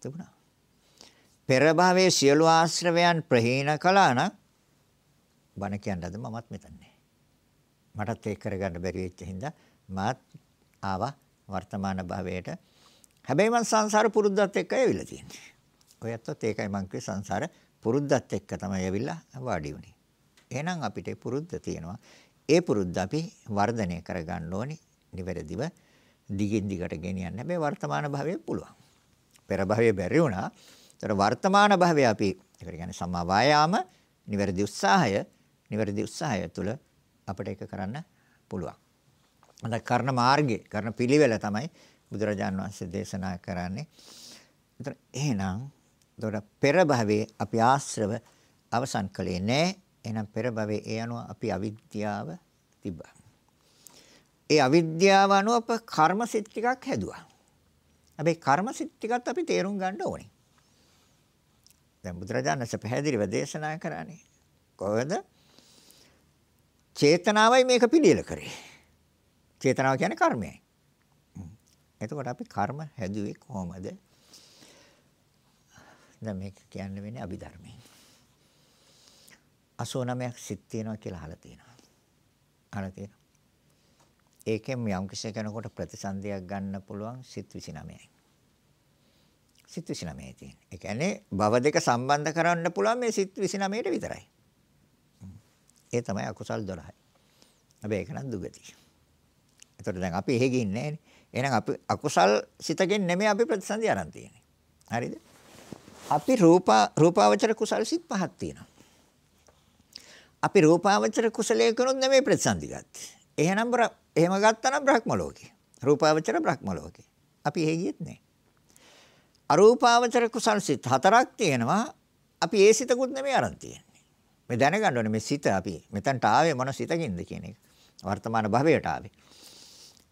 තිබුණා. පෙර භවයේ සියලු ආශ්‍රවයන් ප්‍රහීන කළා නම් බණ කියන්නද මමත් මෙතන මටත් ඒක කරගන්න බැරි වෙච්ච හින්දා මාත් ආවා වර්තමාන භවයට. හැබැයි මං සංසාර පුරුද්දත් එක්ක ඇවිල්ලා තියෙන්නේ. ඔයත්වත් ඒකයි මං කිව්වේ සංසාර පුරුද්දත් එක්ක තමයි ඇවිල්ලා වාඩි වුනේ. එහෙනම් අපිට පුරුද්ද තියෙනවා. ඒ පුරුද්ද අපි වර්ධනය කරගන්න ඕනේ. නිවැරදිව දිගින් දිගට ගෙනියන්න. හැබැයි වර්තමාන භවයේ පුළුවන්. පෙර භවයේ බැරි වුණා. ඒතර වර්තමාන භවයේ අපි ඒකට කියන්නේ සම්මා වායාම, නිවැරදි උත්සාහය නිවැරදි උත්සාහය තුළ අපිට ඒක කරන්න පුළුවන්. අද කරන මාර්ගය, කරන පිළිවෙල තමයි බුදුරජාන් වහන්සේ දේශනා කරන්නේ. ඒතර එහෙනම් දොර පෙර භවයේ අපි ආශ්‍රව අවසන් කළේ නැහැ. එහෙනම් පෙර භවයේ ඒ අනුව අපි අවිද්‍යාව තිබ්බා. ඒ අවිද්‍යාව අනුව අප කර්ම සිත් ටිකක් හැදුවා. හැබැයි කර්ම සිත් ටිකත් අපි තේරුම් ගන්න ඕනේ. දැන් බුදුරජාණන් වහන්සේ පැහැදිලිව දේශනා කරන්නේ කොහොමද? චේතනාවයි මේක පිළියෙල කරේ. චේතනාව කියන්නේ කර්මයයි. එතකොට අපි කර්ම හැදුවේ කොහොමද? දැන් මේක කියන්න වෙන්නේ අභිධර්මයෙන්. 89ක් සිත් තියෙනවා කියලා අහලා තියෙනවා. අහලා තියෙනවා. ඒකෙන් යම් කිසි කෙනෙකුට ප්‍රතිසන්දියක් ගන්න පුළුවන් සිත් 29යි. සිත් 29යි තියෙන්නේ. ඒ කියන්නේ භව දෙක සම්බන්ධ කරන්න පුළුවන් මේ සිත් 29ට විතරයි. ඒ තමයි අකුසල් 12යි. හැබැයි ඒක නම් දුගති. එතකොට දැන් අපි එහෙ ගින්නේ නැහැනේ. එහෙනම් අපි අකුසල් සිතකින් නෙමෙයි අපි ප්‍රතිසන්දි අරන් තියෙන්නේ. හරිද? අපි රූපා රූපාවචර කුසල් සිත් පහක් තියෙනවා. අපි රූපාවචර කුසලයේ කරුත් නෙමෙයි ප්‍රතිසන්දි ගත්තේ. එහෙනම් එහෙම ගත්තා නම් බ්‍රහ්ම ලෝකේ. රූපාවචර බ්‍රහ්ම ලෝකේ. අපි එහෙ ගියෙත් නැහැ. අරූපාවචර කුසල් සිත් හතරක් තියෙනවා. අපි ඒ සිතකුත් නෙමෙයි අරන් තියෙන්නේ. මේ දැනගන්න ඕනේ මේ සිත අපි මෙතනට ආවේ මොන සිතකින්ද කියන එක. වර්තමාන භවයට ආවේ.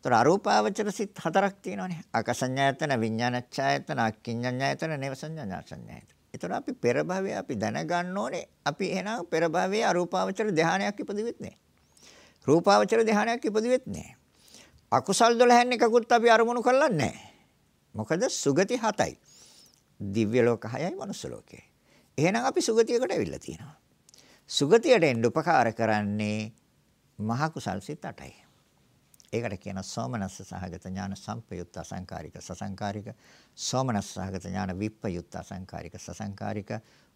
ඒතර අරූපාවචර සිත් හතරක් තියෙනවානේ. ආකසඤ්ඤායතන, විඥානච්ඡායතන, අක්කිඤ්ඤඤ්ඤායතන, නේවසඤ්ඤාඤ්ඤායතන. ඒතර අපි පෙර භවයේ අපි දැනගන්න ඕනේ අපි එහෙනම් පෙර භවයේ අරූපාවචර ධානයක් ඉපදෙවෙත් නැහැ. රූපාවචර ධානයක් ඉපදෙවෙත් නැහැ. අකුසල් 12න් එකකුත් අපි අරමුණු කරලා නැහැ. මොකද සුගති 7යි. දිව්‍ය ලෝක 6යි මනුස්ස ලෝකයයි. එහෙනම් අපි සුගතියකට ඇවිල්ලා තියෙනවා. සුගතියට එන්න උපකාර කරන්නේ මහ කුසල් සිත් 8යි. ඒකට කියන සෝමනස්ස සහගත ඥාන සම්පයුක්ත අසංකාරික සසංකාරික සෝමනස්ස සහගත ඥාන විප්පයුක්ත අසංකාරික සසංකාරික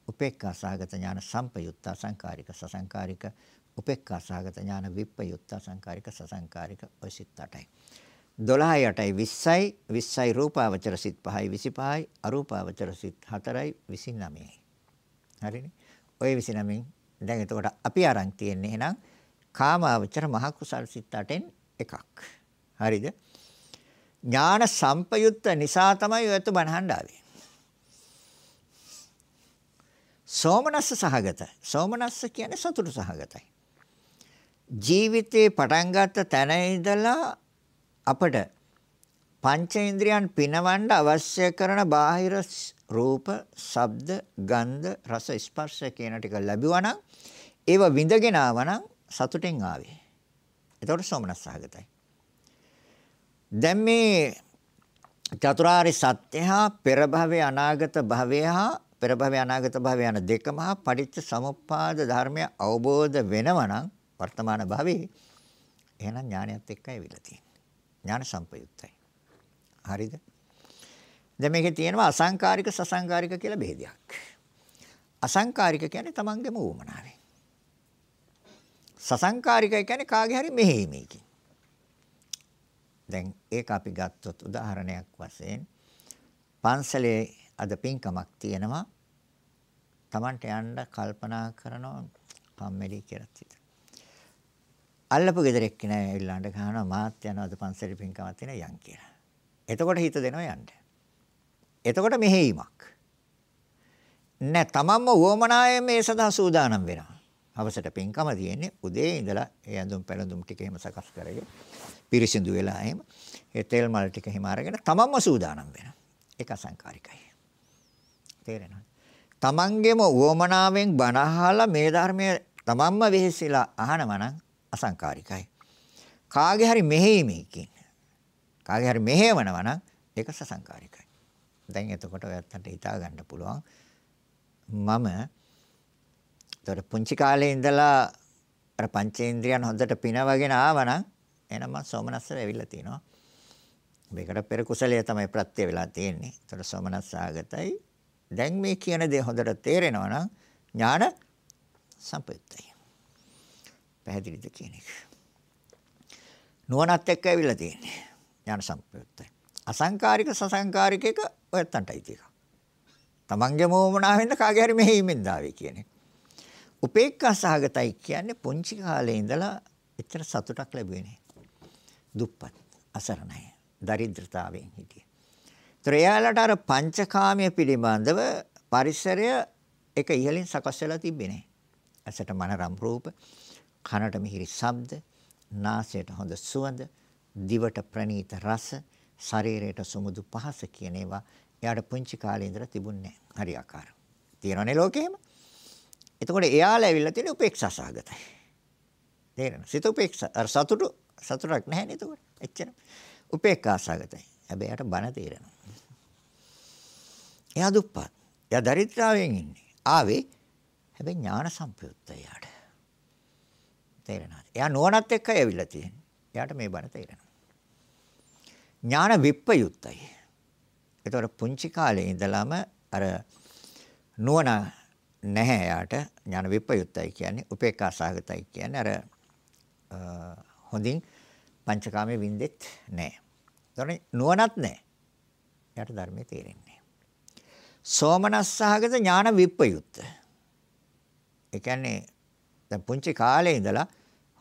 උපේක්ඛා සහගත ඥාන සම්පයුක්ත අසංකාරික සසංකාරික උපේක්ඛා සහගත ඥාන විප්පයුක්ත අසංකාරික සසංකාරික ඔය සිත් 8යි. 12යි 8යි 20යි 20යි රූපාවචර සිත් 5යි 25යි අරූපාවචර සිත් 4යි 29යි. හරිනේ. ඔය 29න් දැන් එතකොට අපි අරන් තියෙන්නේ එහෙනම් කාමාවචර මහ කුසල් සිත් 8න් එකක්. හරිද? ඥාන සම්පයුත්ත නිසා තමයි ඔයත් බණහඬ ආවේ. සෝමනස්ස සහගත. සෝමනස්ස කියන්නේ සතුට සහගතයි. ජීවිතේ පටන් ගත්ත තැන ඉඳලා අපට පංචේන්ද්‍රයන් පිනවන්න අවශ්‍ය කරන බාහිර රූප, ශබ්ද, ගන්ධ, රස, ස්පර්ශ කියන ටික ලැබුවා නම් ඒව විඳගෙන ආවනම් සතුටෙන් ආවේ. එතකොට සෝමනස් සහගතයි. දැන් මේ චතුරාර්ය සත්‍ය හා පෙර භවයේ අනාගත භවය හා පෙර භවයේ අනාගත භවය යන දෙකම හා පටිච්ච සමුප්පාද ධර්මය අවබෝධ වෙනවා නම් වර්තමාන භවයේ එහෙනම් ඥානයත් එක්කයි විලා තියෙන්නේ. ඥාන සම්පයුක්තයි. හරිද? දැන් මේකේ තියෙනවා අසංකාරික සසංකාරික කියලා බෙහෙදයක්. අසංකාරික කියන්නේ තමන්ගේම ඌමනාවෙන්. සසංකාරික කියන්නේ කාගේ හරි මෙහෙයීමකින්. දැන් ඒක අපි ගත්තොත් උදාහරණයක් වශයෙන් පන්සලේ අද පින්කමක් තියෙනවා. Tamanට යන්න කල්පනා කරනවා කම්මැලි කියලා හිතන. අල්ලපු ගෙදර එක්කෙනා ඇවිල්ලා අඬ ගන්නවා මාත් යනවාද පන්සලේ පින්කමක් තියෙන යන් කියලා. එතකොට හිත දෙනවා යන්න. එතකොට මෙහෙයීමක්. නෑ තමන්ම වොමනායෙන් මේ සදා සූදානම් වෙනවා. හවසට පින්කම තියෙන්නේ උදේ ඉඳලා ඒ ඇඳුම් පැළඳුම් ටික එහෙම සකස් කරගෙන පිරිසිදු වෙලා එහෙම ඒ තෙල් මල් ටික එහෙම අරගෙන තමන්ම සූදානම් වෙනවා. ඒක අසංකාරිකයි. තේරෙනවද? තමන්ගේම වොමනාවෙන් බණ අහලා මේ ධර්මයේ තමන්ම වෙහෙසිලා අහනවා නම් අසංකාරිකයි. කාගේ හරි මෙහෙයීමකින් කාගේ හරි මෙහෙවනවා නම් ඒක සසංකාරිකයි. දැන් එතකොට ඔයත්තන්ට හිතා ගන්න පුළුවන් මම ඒතර පුංචි කාලේ ඉඳලා අර පංචේන්ද්‍රයන් හොඳට පිනවගෙන ආවනම් එහෙනම් මම සෝමනස්ස වෙවිලා තිනවා. මේකට පෙර කුසලයේ තමයි ප්‍රත්‍ය වෙලා තියෙන්නේ. ඒතර සෝමනස්ස ආගතයි. දැන් මේ කියන දේ හොඳට තේරෙනවා නම් ඥාන සම්පයුක්තයි. පැහැදිලිද කියන එක. නුවණත් එක්ක ඇවිල්ලා තියෙන්නේ. ඥාන සම්ප්‍රයුක්තයි. අසංකාරික සසංකාරික එක ඔයත්තන්ටයි තියෙක. තමන්ගේ මොමනාවෙන්ද කාගේ හරි මෙහෙයිමින් දාවේ කියන්නේ. උපේක්ඛා සහගතයි කියන්නේ පුංචි කාලේ ඉඳලා එච්චර සතුටක් ලැබුවේ නෑ. දුප්පත්, අසරණයි, දරිද්‍රතාවයෙන් හිටියේ. ඒතර එයාලට අර පංචකාමයේ පිළිබඳව පරිසරය එක ඉහළින් සකස් වෙලා තිබ්බේ නෑ. ඇසට මනරම් රූප, කනට මිහිරි ශබ්ද, නාසයට හොඳ සුවඳ, දිවට ප්‍රණීත රස, ශරීරයට සුමුදු පහස කියන ඒවා එයාට පුංචි කාලේ ඉඳලා තිබුණේ නැහැ. හරි ආකාර. තියෙනවනේ ලෝකෙම. එතකොට එයාලා ඇවිල්ලා තියෙන උපේක්ෂා සහගතයි. තේරෙනවද? සිත උපේක්ෂා අර සතුටු සතුටක් නැහැ නේද එතකොට? එච්චර. උපේක්ඛා සහගතයි. හැබැයි යාට බන තේරෙනවා. එයා දුප්පත්. එයා දරිද්‍රාවෙන් ඉන්නේ. ආවේ හැබැයි ඥාන සම්ප්‍රයුක්තය යාට. තේරෙනවද? එයා නුවණත් එක්කයි ඇවිල්ලා තියෙන්නේ. එයාට මේ බණ තේරෙනවා. ඥාන විප්පයුත්තයි. ඒතකොට පුංචි කාලේ ඉඳලම අර නුවණ නැහැ යාට ඥාන විප්පයුත්තයි කියන්නේ උපේක්ඛා සහගතයි කියන්නේ අර හොඳින් පංචකාමයේ වින්දෙත් නැහැ. ඒතකොට නුවණත් නැහැ. යාට ධර්මයේ තේරෙන්නේ සෝමනස්සහගත ඥාන විප්පයුත්ත. ඒ කියන්නේ දැන් පුංචි කාලේ ඉඳලා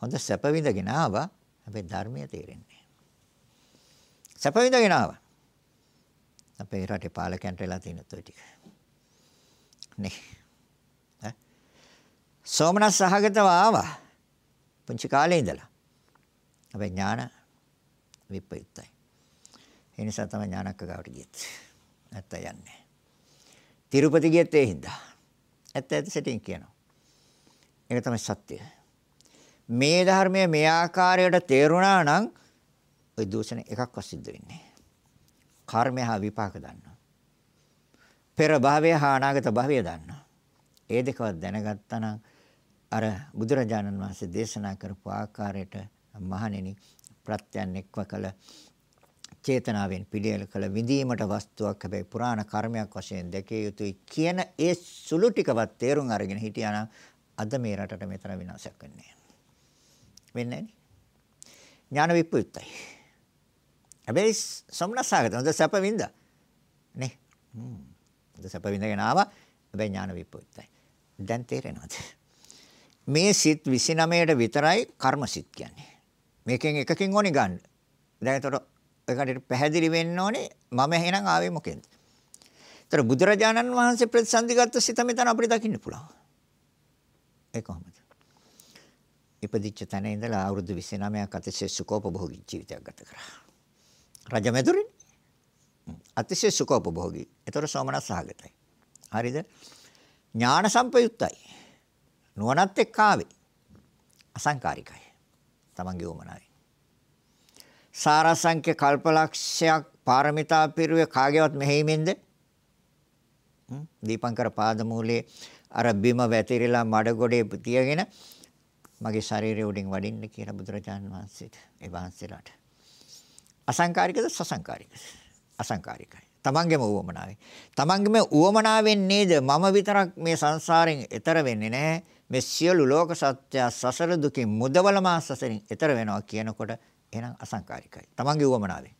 හොඳ සැප විඳගෙන ආවා. හැබැයි ධර්මය තේරෙන්නේ. සැප විඳගෙන ආවා. අපේ රටේ පාලකයන්ට වෙලා තියෙන toy ටික. නේ. ඈ සෝමනස් සහගතව ආවා. පුංචි කාලේ ඉඳලා. හැබැයි ඥාන විප්‍රයුක්තයි. ඒ නිසා තමයි ඥානක්ක ගාවට ගියෙත්. නැත්ත යන්නේ. තිරුපති ගියෙත් ඒ හින්දා. ඇත්ත ඇත්ත සෙටින් කියනවා. ඒක තමයි සත්‍යය. මේ ධර්මය මේ ආකාරයට තේරුණා නම් ওই දූෂණ එකක්වත් සිද්ධ වෙන්නේ කර්මය හා විපාක දන්නවා. පෙර භවය හා අනාගත භවය දන්නවා. ඒ දෙකවත් දැනගත්තා නම් අර බුදුරජාණන් වහන්සේ දේශනා කරපු ආකාරයට මහණෙනි ප්‍රත්‍යයන් එක්ව කළ චේතනාවෙන් පිළියෙල කළ විඳීමට වස්තුවක්. හැබැයි පුරාණ කර්මයක් වශයෙන් දැකිය යුතුයි කියන ඒ සුළු ටිකවත් තේරුම් අරගෙන හිටියානම් අද මේ රටට මෙතන විනාශයක් වෙන්නේ වෙන්නේ නැහැ ඥාන විප්‍රයුක්තයි හැබැයි සම්නසාගත හොඳ සැප වින්දා නේ? හොඳ සැප වින්දගෙන ආවා. හැබැයි ඥාන විප්‍රයුක්තයි දැන් තේරෙනවද? මේ සිත් 29ට විතරයි කර්ම සිත් කියන්නේ මේකෙන් එකකින් ඕනි ගන්න දැන් එතකොට ඒකට පැහැදිලි වෙන්න ඕනේ මම එහෙනම් ආවේ මොකෙන්ද? ඒතර බුදුරජාණන් වහන්සේ ප්‍රතිසන්දිගත සිත මෙතන අපිට දකින්න පුළුවන්. ඒ කොහොමද? ඉපදිච්ච තැන ඉඳලා අවුරුදු 29ක් අතිශය සුඛෝපභෝගී ජීවිතයක් ගත කරා. රජමැදුරින් අතිශය සුඛෝපභෝගී. ඒතර සෝමනස් සහගතයි. හරිද? ඥාන සම්පයුක්තයි. නුවණත් එක්ක ආවේ. අසංකාරිකයි. තමන්ගේ උමනාවේ. සාරසංඛ්‍ය කල්පලක්ෂයක් පාරමිතා පිරුවේ කාගේවත් මෙහෙයිමෙන්ද? දීපංකර පාදමූලේ අර බිම වැතිරිලා මඩ ගොඩේ තියගෙන මගේ ශරීරය උඩින් වඩින්න කියලා බුදුරජාන් වහන්සේට ඒ වහන්සේලාට. අසංකාරිකද සසංකාරිකද? අසංකාරිකයි. තමන්ගේම උවමනාවයි. තමන්ගේම උවමනාවෙන් නේද මම විතරක් මේ සංසාරයෙන් එතර වෙන්නේ නැහැ. මේ සියලු ලෝක සත්‍ය සසර දුකින් මුදවලමා සසරින් එතර වෙනවා කියනකොට එහෙනම් අසංකාරිකයි. තමන්ගේ උවමනාවෙන්.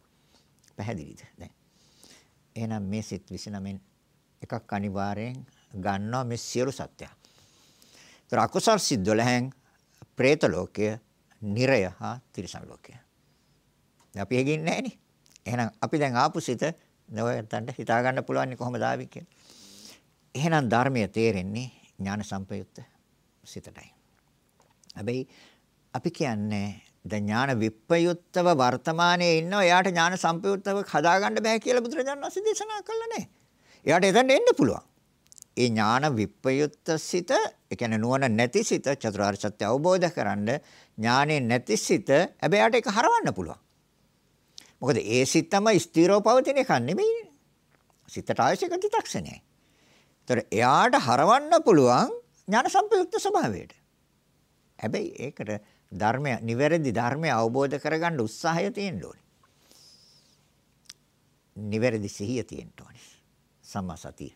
පැහැදිලිද? දැන්. එහෙනම් මේ සිත් 29න් එකක් අනිවාර්යෙන් ගන්නවා මේ සියලු සත්‍ය. ඒතර අකුසල් සිත් 12න් പ്രേත ලෝකය, නිරය හා තිරිසන් ලෝකය. දැන් අපි හෙගින්නේ නැහනේ. එහෙනම් අපි දැන් ආපු සිත නවයන්ට හිතා ගන්න පුළුවන් කොහොමද ආවි කියලා. එහෙනම් ධර්මය තේරෙන්නේ ඥාන සම්පයුක්ත සිතටයි. හැබැයි අපි කියන්නේ දැන් ඥාන විප්‍රයුක්තව වර්තමානයේ ඉන්නවා. එයාට ඥාන සම්පයුක්තව හදාගන්න බෑ කියලා බුදුරජාණන් වහන්සේ දේශනා කළා නේ. එයාට එතනට එන්න පුළුවන්. ඒ ඥාන විප්‍රයුක්ත සිත, ඒ කියන්නේ නුවණ නැති සිත චතුරාර්ය සත්‍ය අවබෝධ කරන්න ඥානෙ නැති සිත හැබැයි එයාට ඒක හරවන්න පුළුවන්. මොකද ඒ සිත තමයි ස්ථිරව පවතින එකක් නෙමෙයි. සිතට අවශ්‍ය කතිතක්ෂණයයි. ඒතර එයාට හරවන්න පුළුවන් ඥාන සම්පයුක්ත ස්වභාවයට. හැබැයි ඒකට ධර්මය නිවැරදි ධර්මය අවබෝධ කරගන්න උත්සාහය තියෙන්න ඕනේ. නිවැරදි සිහිය තියෙන්න ඕනේ. සම්මා සතිය.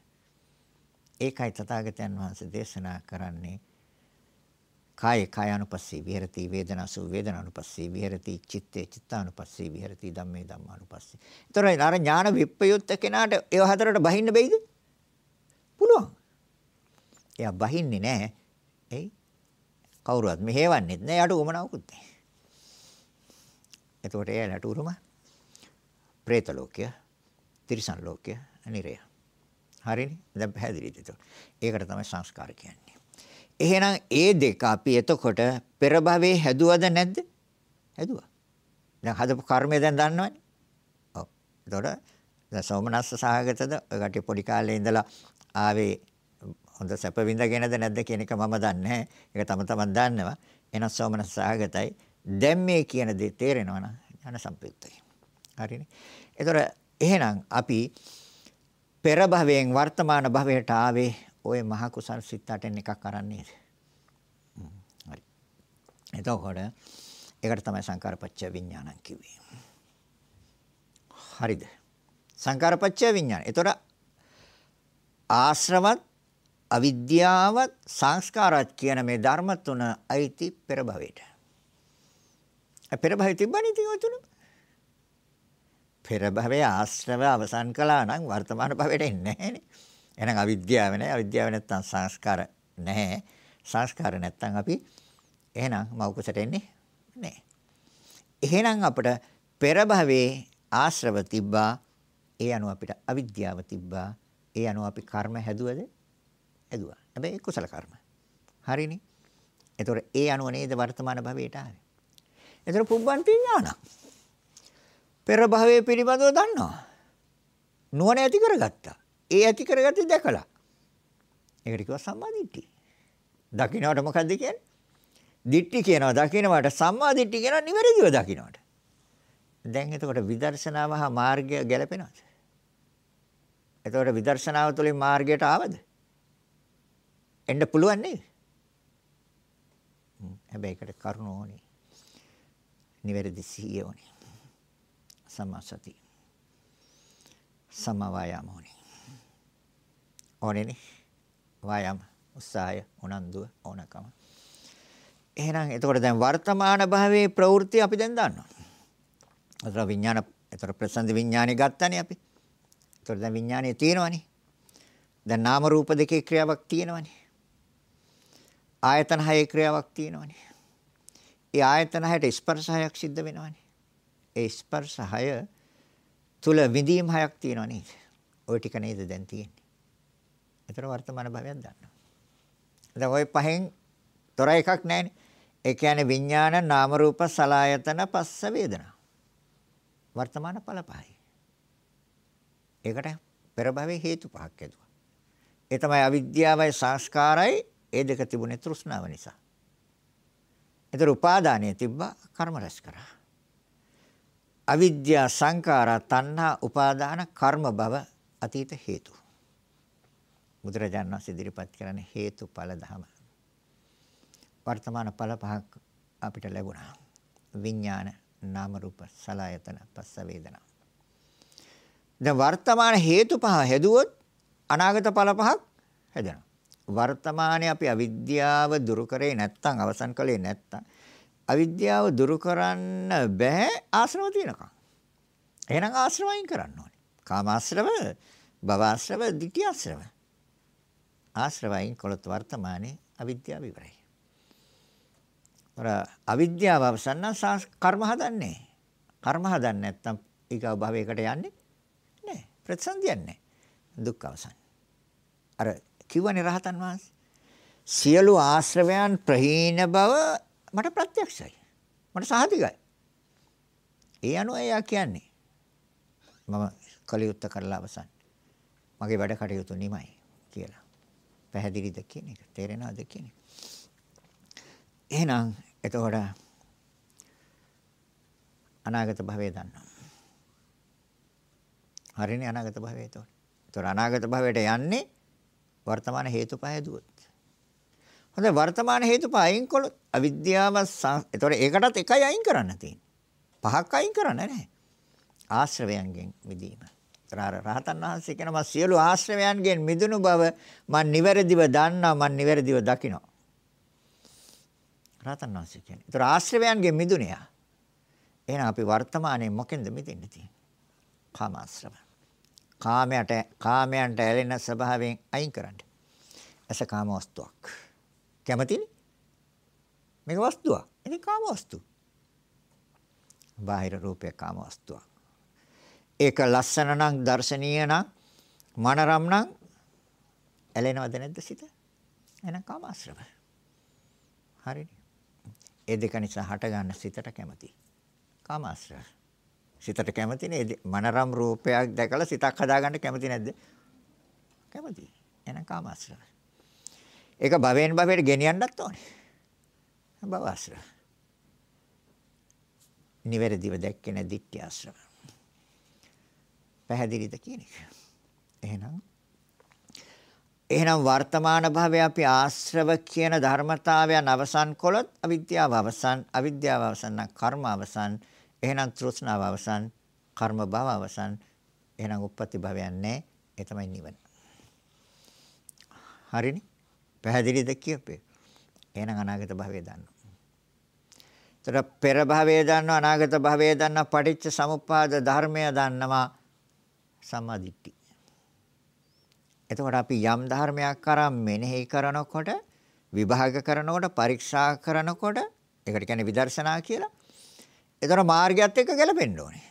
ඒකයි තථාගතයන් වහන්සේ දේශනා කරන්නේ කාය කායानुපස්සී විහෙරති වේදනාසු වේදනානුපස්සී විහෙරති චිත්තේ චිත්තානුපස්සී විහෙරති ධම්මේ ධම්මානුපස්සී. ඒතර අර ඥාන විප්‍රයුක්ත කෙනාට ඒව හතරට බහින්න බැයිද? පුළුවන්. එයා බහින්නේ නැහැ. එයි කවුරුවත් මෙහෙවන්නෙත් නෑ යට උමනාවකුත් නෑ. එතකොට එයාලට උරුම പ്രേත ලෝකය, තිරිසන් ලෝකය, නිරය. හරිනේ? දැන් පැහැදිලිද ඒක? ඒකට තමයි සංස්කාර කියන්නේ. එහෙනම් ඒ දෙක අපි එතකොට පෙර භවයේ හැදුවද නැද්ද? හැදුවා. දැන් හදපු කර්මය දැන් දන්නවනේ. ඔව්. එතකොට දැන් සෝමනස්ස සහගතද ඔය කටි පොඩි කාලේ ඉඳලා ආවේ හොඳ සැප විඳගෙනද නැද්ද කියන එක මම දන්නේ නැහැ. ඒක තම තමන් දන්නවා. එනස් සෝමනස් සහගතයි. දැන් මේ කියන දේ තේරෙනවා නම් ඥාන සම්පයුක්තයි. හරිනේ. ඒතර එහෙනම් අපි පෙර භවයෙන් වර්තමාන භවයට ආවේ ওই මහ කුසල් සිත් අටෙන් එකක් අරන් නේද? හරි. එතකොට ඒකට තමයි සංකාරපච්චය විඥානං කිව්වේ. හරිද? සංකාරපච්චය විඥාන. ඒතර ආශ්‍රවත් අවිද්‍යාවත් සංස්කාරات කියන මේ ධර්ම තුන අයිති පෙර භවයට. පෙර භවයේ තිබ්බනේ තියෙන තුන. පෙර භවයේ ආශ්‍රව අවසන් කළා නම් වර්තමාන භවයට එන්නේ නැහැ නේ. එහෙනම් අවිද්‍යාව නැහැ. අවිද්‍යාව නැත්තම් සංස්කාර නැහැ. සංස්කාර නැත්තම් අපි එහෙනම් මෞකසට එන්නේ නැහැ. එහෙනම් අපිට පෙර භවයේ ආශ්‍රව තිබ්බා. ඒ අනුව අපිට අවිද්‍යාව තිබ්බා. ඒ අනුව අපි කර්ම හැදුවද? හැදුවා. හැබැයි කුසල කර්ම. හරිනේ. එතකොට ඒ අනුව නේද වර්තමාන භවයට ආවේ. එතකොට පුබ්බන්ති ඥාන. පෙර භවයේ පිළිබඳව දන්නවා. නුවණ ඇති කරගත්තා. ඒ ඇති කරගත්තේ දැකලා. ඒකට කිව්වා සම්මාදිට්ඨිය. දකින්නට මොකද්ද කියන්නේ? දිට්ඨි කියනවා දකින්නවට සම්මා දිට්ඨි කියනවා නිවැරදිව දකින්නවට. දැන් එතකොට විදර්ශනාව හා මාර්ගය ගැලපෙනවද? එතකොට විදර්ශනාව තුළින් මාර්ගයට ආවද? එන්න පුළුවන් නේද? හැබැයි ඒකට කරුණ ඕනේ. නිවැරදි සිහිය ඕනේ. සම්මා සතිය. සම්මා වායාම ඕනේ. ඕනේනේ. වායාම උත්සාහය උනන්දුව ඕනකම. එහෙනම් එතකොට දැන් වර්තමාන භාවයේ ප්‍රවෘත්ති අපි දැන් දන්නවා. අතර විඥාන එතකොට ප්‍රසන්න විඥානේ ගත්තනේ අපි. එතකොට දැන් විඥානේ තියෙනවනේ. දැන් නාම රූප දෙකේ ක්‍රියාවක් තියෙනවනේ. ආයතන හයේ ක්‍රියාවක් තියෙනවනේ. ඒ ආයතන හයට ස්පර්ශ හයක් සිද්ධ වෙනවනේ. ඒ ස්පර්ශ හය තුල විඳීම් හයක් තියෙනව නේද? ওই ටික නේද දැන් තියෙන්නේ. ඒතර වර්තමාන භවයක් දන්නවා. දැන් ওই පහෙන් තොර එකක් නැහැනේ. ඒ කියන්නේ විඥාන නාම රූප සලායතන පස්ස වේදනා. වර්තමාන ඵල පහයි. ඒකට පෙර භවයේ හේතු පහක් ඇදුවා. ඒ තමයි අවිද්‍යාවයි සංස්කාරයි ඒ දෙක තිබුණේ තෘෂ්ණාව නිසා. ඒතර උපාදානය තිබ්බා කර්ම රැස් කරා. අවිද්‍යා සංඛාරා තණ්හා උපාදාන කර්ම භව අතීත හේතු. බුදුරජාණන් වහන්සේ ඉදිරිපත් කරන හේතුඵල ධම. වර්තමාන ඵල පහක් අපිට ලැබුණා. විඥාන, නාම රූප, සලආයතන, පස්ස වේදනා. දැන් වර්තමාන හේතු පහ හැදුවොත් අනාගත ඵල පහක් හැදෙනවා. වර්තමානයේ අපි අවිද්‍යාව දුරු කරේ නැත්නම් අවසන් කළේ නැත්නම් අවිද්‍යාව දුරු කරන්න බෑ ආශ්‍රව තියෙනකම්. එහෙනම් ආශ්‍රවයින් කරන්න ඕනේ. කාමාශ්‍රව, භවආශ්‍රව, ditthියාශ්‍රව. ආශ්‍රවයින් කළොත් වර්තමානයේ අවිද්‍යාව ඉවරයි. අර අවිද්‍යාව අවසන් නම් කර්ම හදන්නේ. කර්ම හදන්නේ නැත්නම් ඊගව භවයකට යන්නේ නැහැ. ප්‍රතිසන්දියක් නැහැ. දුක් අවසන්. අර කිව්වනේ රහතන් වහන්සේ. සියලු ආශ්‍රවයන් ප්‍රහීන බව මට ප්‍රත්‍යක්ෂයි. මට සහතිකයි. ඒ අනුව එයා කියන්නේ මම කලියුත්ත කරලා අවසන්. මගේ වැඩ කටයුතු නිමයි කියලා. පැහැදිලිද කියන එක තේරෙනවද කියන එක. එහෙනම් එතකොට අනාගත භවය දන්නවා. හරිනේ අනාගත භවය එතකොට. ඒතොර අනාගත භවයට යන්නේ වර්තමාන හේතුපහ දුවොත්. හොඳයි වර්තමාන හේතුපහ අයින් කළොත් අවිද්‍යාව එතකොට ඒකටත් එකයි අයින් කරන්න තියෙන්නේ. පහක් අයින් කරන්න නැහැ. ආශ්‍රවයන්ගෙන් මිදීම. ඒතර රහතන් වහන්සේ කියනවා සියලු ආශ්‍රවයන්ගෙන් මිදුණු බව මම නිවැරදිව දන්නා මම නිවැරදිව දකිනවා. රහතන් වහන්සේ කියන්නේ. ඒතර ආශ්‍රවයන්ගෙන් මිදුණියා. එහෙනම් අපි වර්තමානයේ මොකෙන්ද මිදෙන්න තියෙන්නේ? කාමාශ්‍රව. කාමයට කාමයන්ට ඇලෙන ස්වභාවයෙන් අයින් කරන්න. ඇස කාම වස්තුවක්. කැමතිනේ? මේක වස්තුවක්. ඉතින් කාම වස්තු. බාහිර රූපය කාම වස්තුවක්. ඒක ලස්සන නම් දර්ශනීය නම් මනරම් නම් ඇලෙනවද නැද්ද සිත? එහෙනම් කාමාශ්‍රව. හරිනේ. ඒ දෙක නිසා හට ගන්න සිතට කැමති. කාමාශ්‍රව. සිතට කැමතිනේ මනරම් රූපයක් දැකලා සිතක් හදාගන්න කැමති නැද්ද? කැමති. එහෙනම් කාමාශ්‍රව. ඒක භවෙන් භවයට ගෙනියන්නත් ඕනේ. භව ආශ්‍රව. නිවැරදිව දැක්කේ නැ දිට්ඨි ආශ්‍රව. පැහැදිලිද කියන එක. එහෙනම් එහෙනම් වර්තමාන භවයේ අපි ආශ්‍රව කියන ධර්මතාවයන් අවසන් කළොත් අවිද්‍යාව අවසන් අවිද්‍යාව අවසන් නම් කර්ම අවසන් එහෙනම් තෘෂ්ණාව අවසන් කර්ම භව අවසන්. එහෙනම් උප්පත්ති භවයක් නැහැ ඒ තමයි නිවන. හරිනේ? පැහැදිලිද කියපේ? එහෙනම් අනාගත භවය දන්නවා. ତර පෙර භවයේ දන්නවා අනාගත භවයේ දන්නවා පටිච්ච සමුප්පාද ධර්මය දන්නවා සම්මාදිට්ඨි. එතකොට අපි යම් ධර්මයක් කරන් මෙනෙහි කරනකොට විභාග කරනකොට පරීක්ෂා කරනකොට ඒකට කියන්නේ විදර්ශනා කියලා. ඒතර මාර්ගයත් එක්ක ගැලපෙන්න ඕනේ.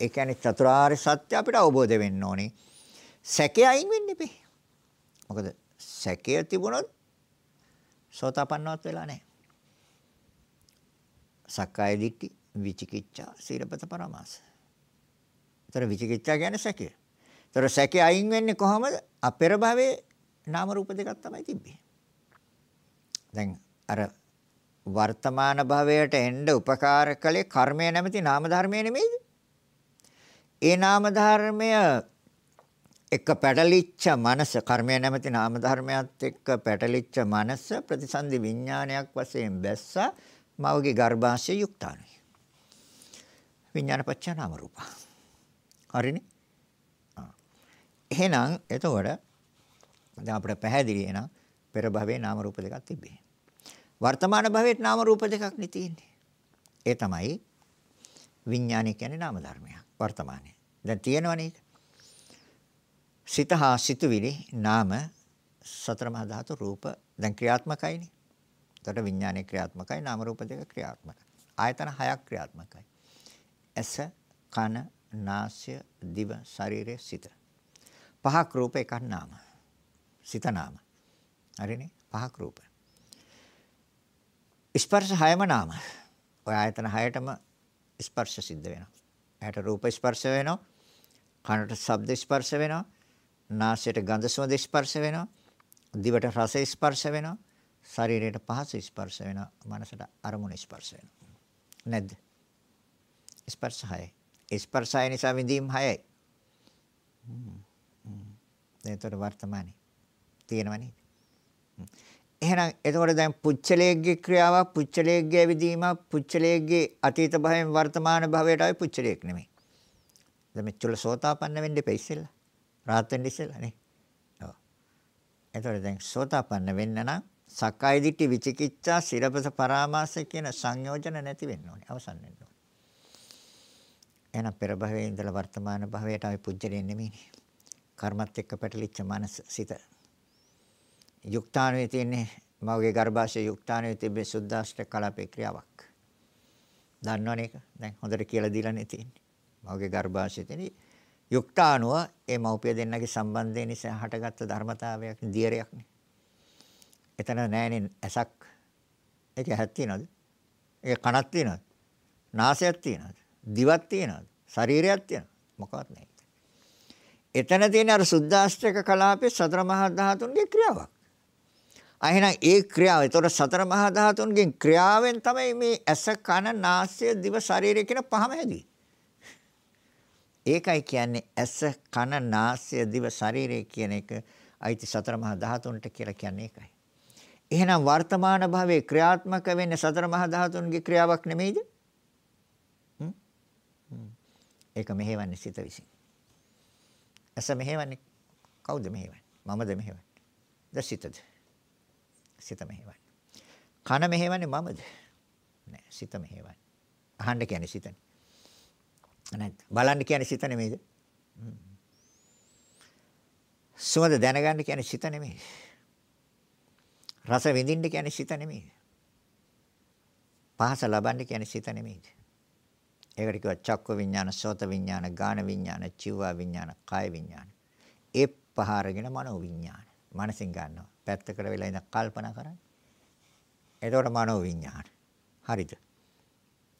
ඒ කියන්නේ චතුරාර්ය සත්‍ය අපිට අවබෝධ වෙන්න ඕනේ. සැකේ අයින් වෙන්න ඉපේ. මොකද සැකය තිබුණොත් සෝතාපන්නවත් වෙලා නැහැ. සක්කාය දිට්ඨි, විචිකිච්ඡා, සීලපත පරමාස. ඒතර විචිකිච්ඡා කියන්නේ සැකය. ඒතර සැකේ අයින් වෙන්නේ කොහොමද? අපෙර භවයේ නාම රූප දෙකක් තමයි තිබ්බේ. දැන් අර වර්තමාන භවයට එන්න උපකාර කළේ කර්මය නැමැති නාම ධර්මය නෙමෙයිද? ඒ නාම ධර්මය එක්ක පැටලිච්ච මනස කර්මය නැමැති නාම ධර්මයත් එක්ක පැටලිච්ච මනස ප්‍රතිසන්දි විඥානයක් වශයෙන් බැස්සා මවගේ ගර්භාෂය යුක්තානයි. විඥානපච්ච නාම රූප. හරිනේ? එහෙනම් එතකොට දැන් අපිට පැහැදිලි එන පෙර භවයේ නාම රූප දෙකක් තිබේ. වර්තමාන භවයේ නාම රූප දෙකක් නේ තියෙන්නේ. ඒ තමයි විඥානය කියන්නේ නාම ධර්මයක් වර්තමානයේ. දැන් තියෙනවනේ ඒක. සිත හා සිතුවිලි නාම සතර මහා ධාතු රූප දැන් ක්‍රියාත්මකයිනේ. එතකොට විඥානයේ ක්‍රියාත්මකයි නාම රූප දෙක ක්‍රියාත්මකයි. ආයතන හයක් ක්‍රියාත්මකයි. ඇස, කන, නාසය, දිව, ශරීරය, සිත. පහක් රූප එකක් නාම. සිත නාම. හරිනේ? පහක් රූප. ස්පර්ශ හයම නාම. ඔය ආයතන හයටම ස්පර්ශ සිද්ධ වෙනවා. ඇහැට රූප ස්පර්ශ වෙනවා. කනට ශබ්ද ස්පර්ශ වෙනවා. නාසයට ගඳ සුවඳ ස්පර්ශ වෙනවා. දිවට රස ස්පර්ශ වෙනවා. ශරීරයට පහස ස්පර්ශ වෙනවා. මනසට අරමුණ ස්පර්ශ වෙනවා. නැද්ද? ස්පර්ශ හයයි. ස්පර්ශය නිසා විඳීම් හයයි. එතකොට වර්තමානයේ තියෙනව නේද? එහෙනම් එතකොට දැන් පුච්චලයේගේ ක්‍රියාවක් පුච්චලයේගේ ඇවිදීමක් පුච්චලයේගේ අතීත භවයෙන් වර්තමාන භවයට ආවේ පුච්චලයක් නෙමෙයි. දැන් මෙච්චර සෝතාපන්න වෙන්න එපා ඉස්සෙල්ලා. රාහත් වෙන්න ඉස්සෙල්ලා නේ. ඔව්. එතකොට දැන් සෝතාපන්න වෙන්න නම් සක්කාය දිට්ඨි විචිකිච්ඡා සිරපස පරාමාස කියන සංයෝජන නැති වෙන්න ඕනේ. අවසන් වෙන්න ඕනේ. එහෙනම් පෙර භවයේ ඉඳලා වර්තමාන භවයට ආවේ පුජ්‍යලේ නෙමෙයිනේ. කර්මත් එක්ක පැටලිච්ච මනස සිත. යුක්තාණුවේ තියෙන්නේ මවගේ ගර්භාෂයේ යුක්තාණුවේ තිබෙන සුද්දාෂ්ටක කලාපේ ක්‍රියාවක්. දන්නවනේ ඒක. දැන් හොඳට කියලා දීලානේ තියෙන්නේ. මවගේ ගර්භාෂයේ තියෙන යුක්තාණුව ඒ මව්පිය දෙන්නගේ සම්බන්ධය නිසා හටගත්ත ධර්මතාවයක් දියරයක්නේ. එතන නෑනේ ඇසක්. ඒක ඇහක් තියනවද? ඒක කනක් තියනවද? නාසයක් තියනවද? දිවක් තියනවද? ශරීරයක් තියනවද? මොකවත් නැහැ. එතන තියෙන අර සුද්දාස්ත්‍රක කලාපේ සතර මහා ධාතුන්ගේ ක්‍රියාවක්. අහිනම් ඒ ක්‍රියාව. ඒතොර සතර මහා ධාතුන්ගෙන් ක්‍රියාවෙන් තමයි මේ ඇස කන නාසය දිව ශරීරය කියන පහම හැදුවේ. ඒකයි කියන්නේ ඇස කන නාසය දිව ශරීරය කියන එක අයිති සතර මහා ධාතුන්ට කියලා කියන්නේ ඒකයි. එහෙනම් වර්තමාන භවයේ ක්‍රියාත්මක වෙන්නේ සතර මහා ධාතුන්ගේ ක්‍රියාවක් නෙමෙයිද? ඒක මෙහෙවන්නේ සිත විසින්. ඇස මෙහෙවන්නේ කවුද මෙහෙවන්නේ? මමද මෙහෙවන්නේ? ද සිතද? සිත මෙහෙවන්නේ. කන මෙහෙවන්නේ මමද? නෑ සිත මෙහෙවන්නේ. අහන්න කියන්නේ සිතනේ. නැත් බලන්න කියන්නේ සිත නෙමෙයිද? සුවඳ දැනගන්න කියන්නේ සිත නෙමෙයි. රස විඳින්න කියන්නේ සිත නෙමෙයි. පහස ලබන්න කියන්නේ සිත නෙමෙයි. ඒකට කිව්වා චක්ක විඥාන, සෝත විඥාන, ගාන විඥාන, චිව්වා විඥාන, කාය විඥාන. ඒ පහ අරගෙන මනෝ විඥාන. මනසින් ගන්නවා. පැත්තකට වෙලා ඉඳන් කල්පනා කරන්නේ. එතකොට මනෝ විඥාන. හරිද?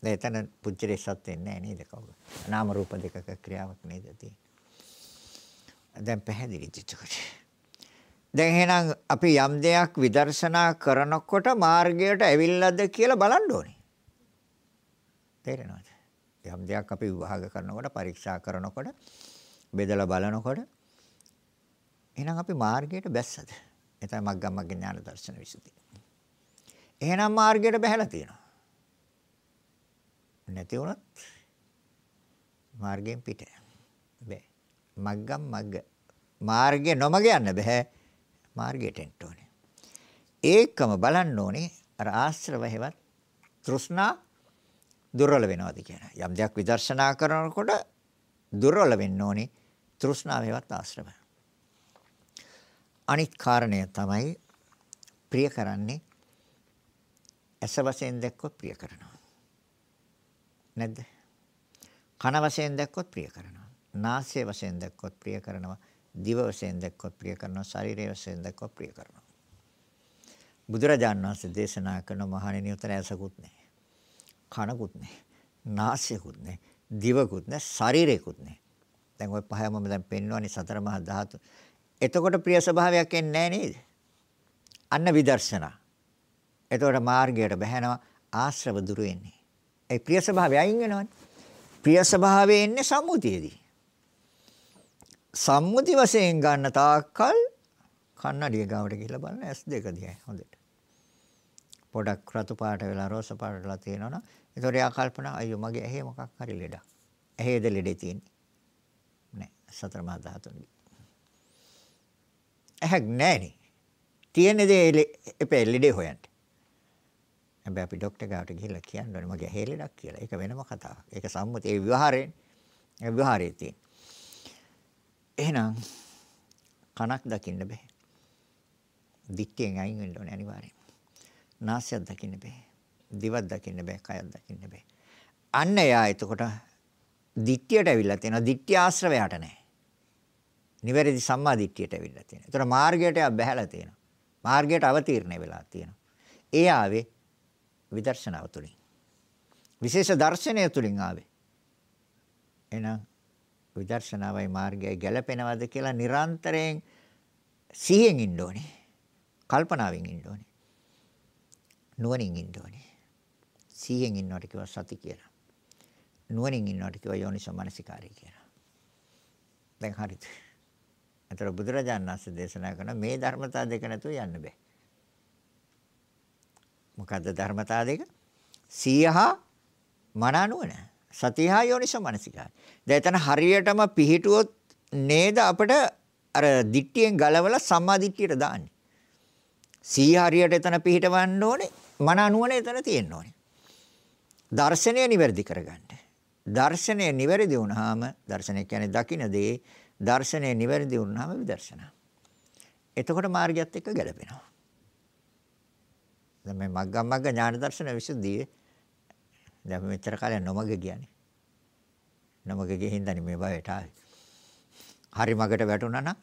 දැන් එතන පුච්චරේ සත් වෙන්නේ නැහැ නේද කවුරු? නාම රූප දෙකක ක්‍රියාවක් නේද තියෙන්නේ. දැන් පැහැදිලිද එතකොට? දැන් එහෙනම් අපි යම් දෙයක් විදර්ශනා කරනකොට මාර්ගයට ඇවිල්ලාද කියලා බලන්න ඕනේ. තේරෙනවද? යම් දෙයක් අපි විභාග කරනකොට පරීක්ෂා කරනකොට බෙදලා බලනකොට එහෙනම් අපි මාර්ගයට බැස්සද? ඒ තමයි මග්ගමග්ග ඥාන දර්ශන විසුද්ධි. එහෙනම් මාර්ගයට බැහැලා තියෙනවා. නැති වුණොත් මාර්ගයෙන් පිට. බෑ. මග්ගම් මග්ග මාර්ගේ නොමග යන්න බෑ. මාර්ගයට එන්න ඕනේ. ඒකම බලන්න ඕනේ අර ආශ්‍රව හේවත් තෘෂ්ණා දුර්වල වෙනවද කියන. යම් දෙයක් විදර්ශනා කරනකොට දුර්වල වෙන්න ඕනේ තෘෂ්ණාවේවත් ආශ්‍රව. අනිත් කාරණය තමයි ප්‍රිය කරන්නේ ඇස වශයෙන් දැක්කොත් ප්‍රිය කරනවා. නැද්ද? කන වශයෙන් දැක්කොත් ප්‍රිය කරනවා. නාසය වශයෙන් දැක්කොත් ප්‍රිය කරනවා. දිව වශයෙන් දැක්කොත් ප්‍රිය කරනවා. ශරීරය වශයෙන් දැක්කොත් ප්‍රිය කරනවා. බුදුරජාණන් වහන්සේ දේශනා කරන මහණෙනි උතර ඇසකුත් නැහැ. කනකුත් නැහැ. නාසයකුත් නැහැ. දිවකුත් නැහැ. ශරීරයකුත් නැහැ. දැන් ওই පහම මම දැන් පෙන්වන්නේ සතර මහා ධාතු. එතකොට ප්‍රිය ස්වභාවයක් එන්නේ නැහැ නේද? අන්න විදර්ශනා. එතකොට මාර්ගයට බහැනවා ආශ්‍රව දුරු වෙන්නේ. ඒ ප්‍රිය ස්වභාවය අයින් වෙනවනේ. ප්‍රිය ස්වභාවය එන්නේ සම්මුතියේදී. සම්මුති වශයෙන් ගන්න තාක්කල් කන්නඩිය ගාවට ගිහිල්ලා බලන්න S2 දිහා හොඳට. පොඩක් රතු පාට වෙලා රෝස පාට වෙලා තියෙනවනම් ඒතකොට එයා කල්පනා අයියෝ මගේ ඇහි මොකක් හරි ලෙඩක්. ඇහේද ලෙඩේ තියෙන්නේ. නෑ සතර මහා ධාතුන්ගේ. ඇහක් නෑනේ. තියෙන දේ එපේ ලෙඩේ හොයන්න. හැබැයි අපි ડોක්ටර් ගාවට ගිහිල්ලා කියන්න ඕනේ මගේ ඇහි ලෙඩක් කියලා. ඒක වෙනම කතාවක්. ඒක සම්මුතිය ඒ විවහාරයෙන් ඒ විවහාරයේ තියෙන. එහෙනම් කනක් දකින්න බෑ. දික්කෙන් අයින් වෙන්න ඕනේ අනිවාර්යෙන්. නාසයක් දකින්න බෑ. දිවක් දකින්න බෑ. කයක් දකින්න බෑ. අන්න එයා එතකොට දික්කියට ඇවිල්ලා තියෙනවා. දික්කිය ආශ්‍රවයට නැහැ. නිවැරදි සම්මා දිට්ඨියට ඇවිල්ලා තියෙනවා. ඒතර මාර්ගයට බැහැලා තියෙනවා. මාර්ගයට අවතීර්ණ වෙලා තියෙනවා. ඒ ආවේ විදර්ශනාව තුළින්. විශේෂ දර්ශනය තුළින් ආවේ. එහෙනම් විදර්ශනාවයි මාර්ගයයි ගැලපෙනවද කියලා නිරන්තරයෙන් සිහියෙන් ඉන්න ඕනේ. කල්පනාවෙන් ඉන්න ඕනේ. නුවණින් ඉන්න ඕනේ. සිහියෙන් ඉන්නවට කිව්වා සති කියලා. නුවණින් ඉන්නවට කිව්වා යෝනිසෝ මනසිකාරය කියලා. දැන් හරිද? අතර බුදුරජාණන් වහන්සේ දේශනා කරන මේ ධර්මතා දෙක නැතුව යන්න බෑ. මොකද්ද ධර්මතා දෙක? සීහා මනනුවන. සතිහා යෝනිසෝ මනසිකාරය. දැන් එතන හරියටම පිහිටුවොත් නේද අපිට අර දිට්ඨියෙන් ගලවලා සම්මා දිට්ඨියට දාන්නේ. සීහ හරියට එතන පිහිටවන්න ඕනේ. මන අනුවන එතන තියෙන්න ඕනේ. දර්ශනය නිවැරදි කරගන්න. දර්ශනය නිවැරදි වුණාම දර්ශනය කියන්නේ දකින්න දේ දර්ශනය නිවැරදි වුණාම විදර්ශනා. එතකොට මාර්ගයත් එක්ක ගැලපෙනවා. දැන් මේ මග්ගම් මග්ග ඥාන දර්ශන විසුද්ධියේ දැන් මෙච්චර කාලයක් නොමග කියන්නේ. නොමග ගිහින් දනි මේ බයට ආවේ. හරි මගට වැටුණා නම්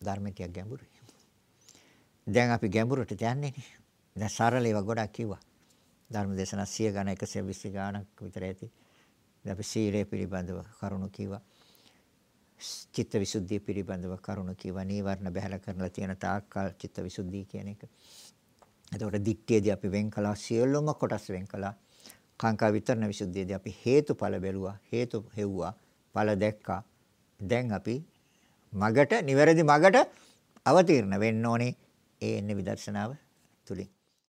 ධර්මතියක් ගැඹුරුයි. දැන් අපි ගැඹුරට යන්නේ නේ. දැන් සරල ඒවා ගොඩක් කිව්වා. ධර්ම දේශනා 100 ගණන් 120 ගණක් විතර ඇති. දැන් අපි සීලය පිළිබඳව කරුණු කිව්වා. චිත්ත විසුද්ධිය පිළිබඳව කරුණු කිව්වා. නීවරණ බහැලා කරලා තියෙන තාක්කල් චිත්ත විසුද්ධිය කියන එක. එතකොට දික්කේදී අපි වෙන් කළා සියලුම කොටස් වෙන් කළා. කාංකා විතරන විසුද්ධියේදී අපි හේතුඵල බැලුවා. හේතු හෙව්වා. ඵල දැක්කා. දැන් අපි මගට නිවැරදි මගට අවතීර්ණ වෙන්න ඕනේ. ඒ එන්නේ විදර්ශනාව තුලින්.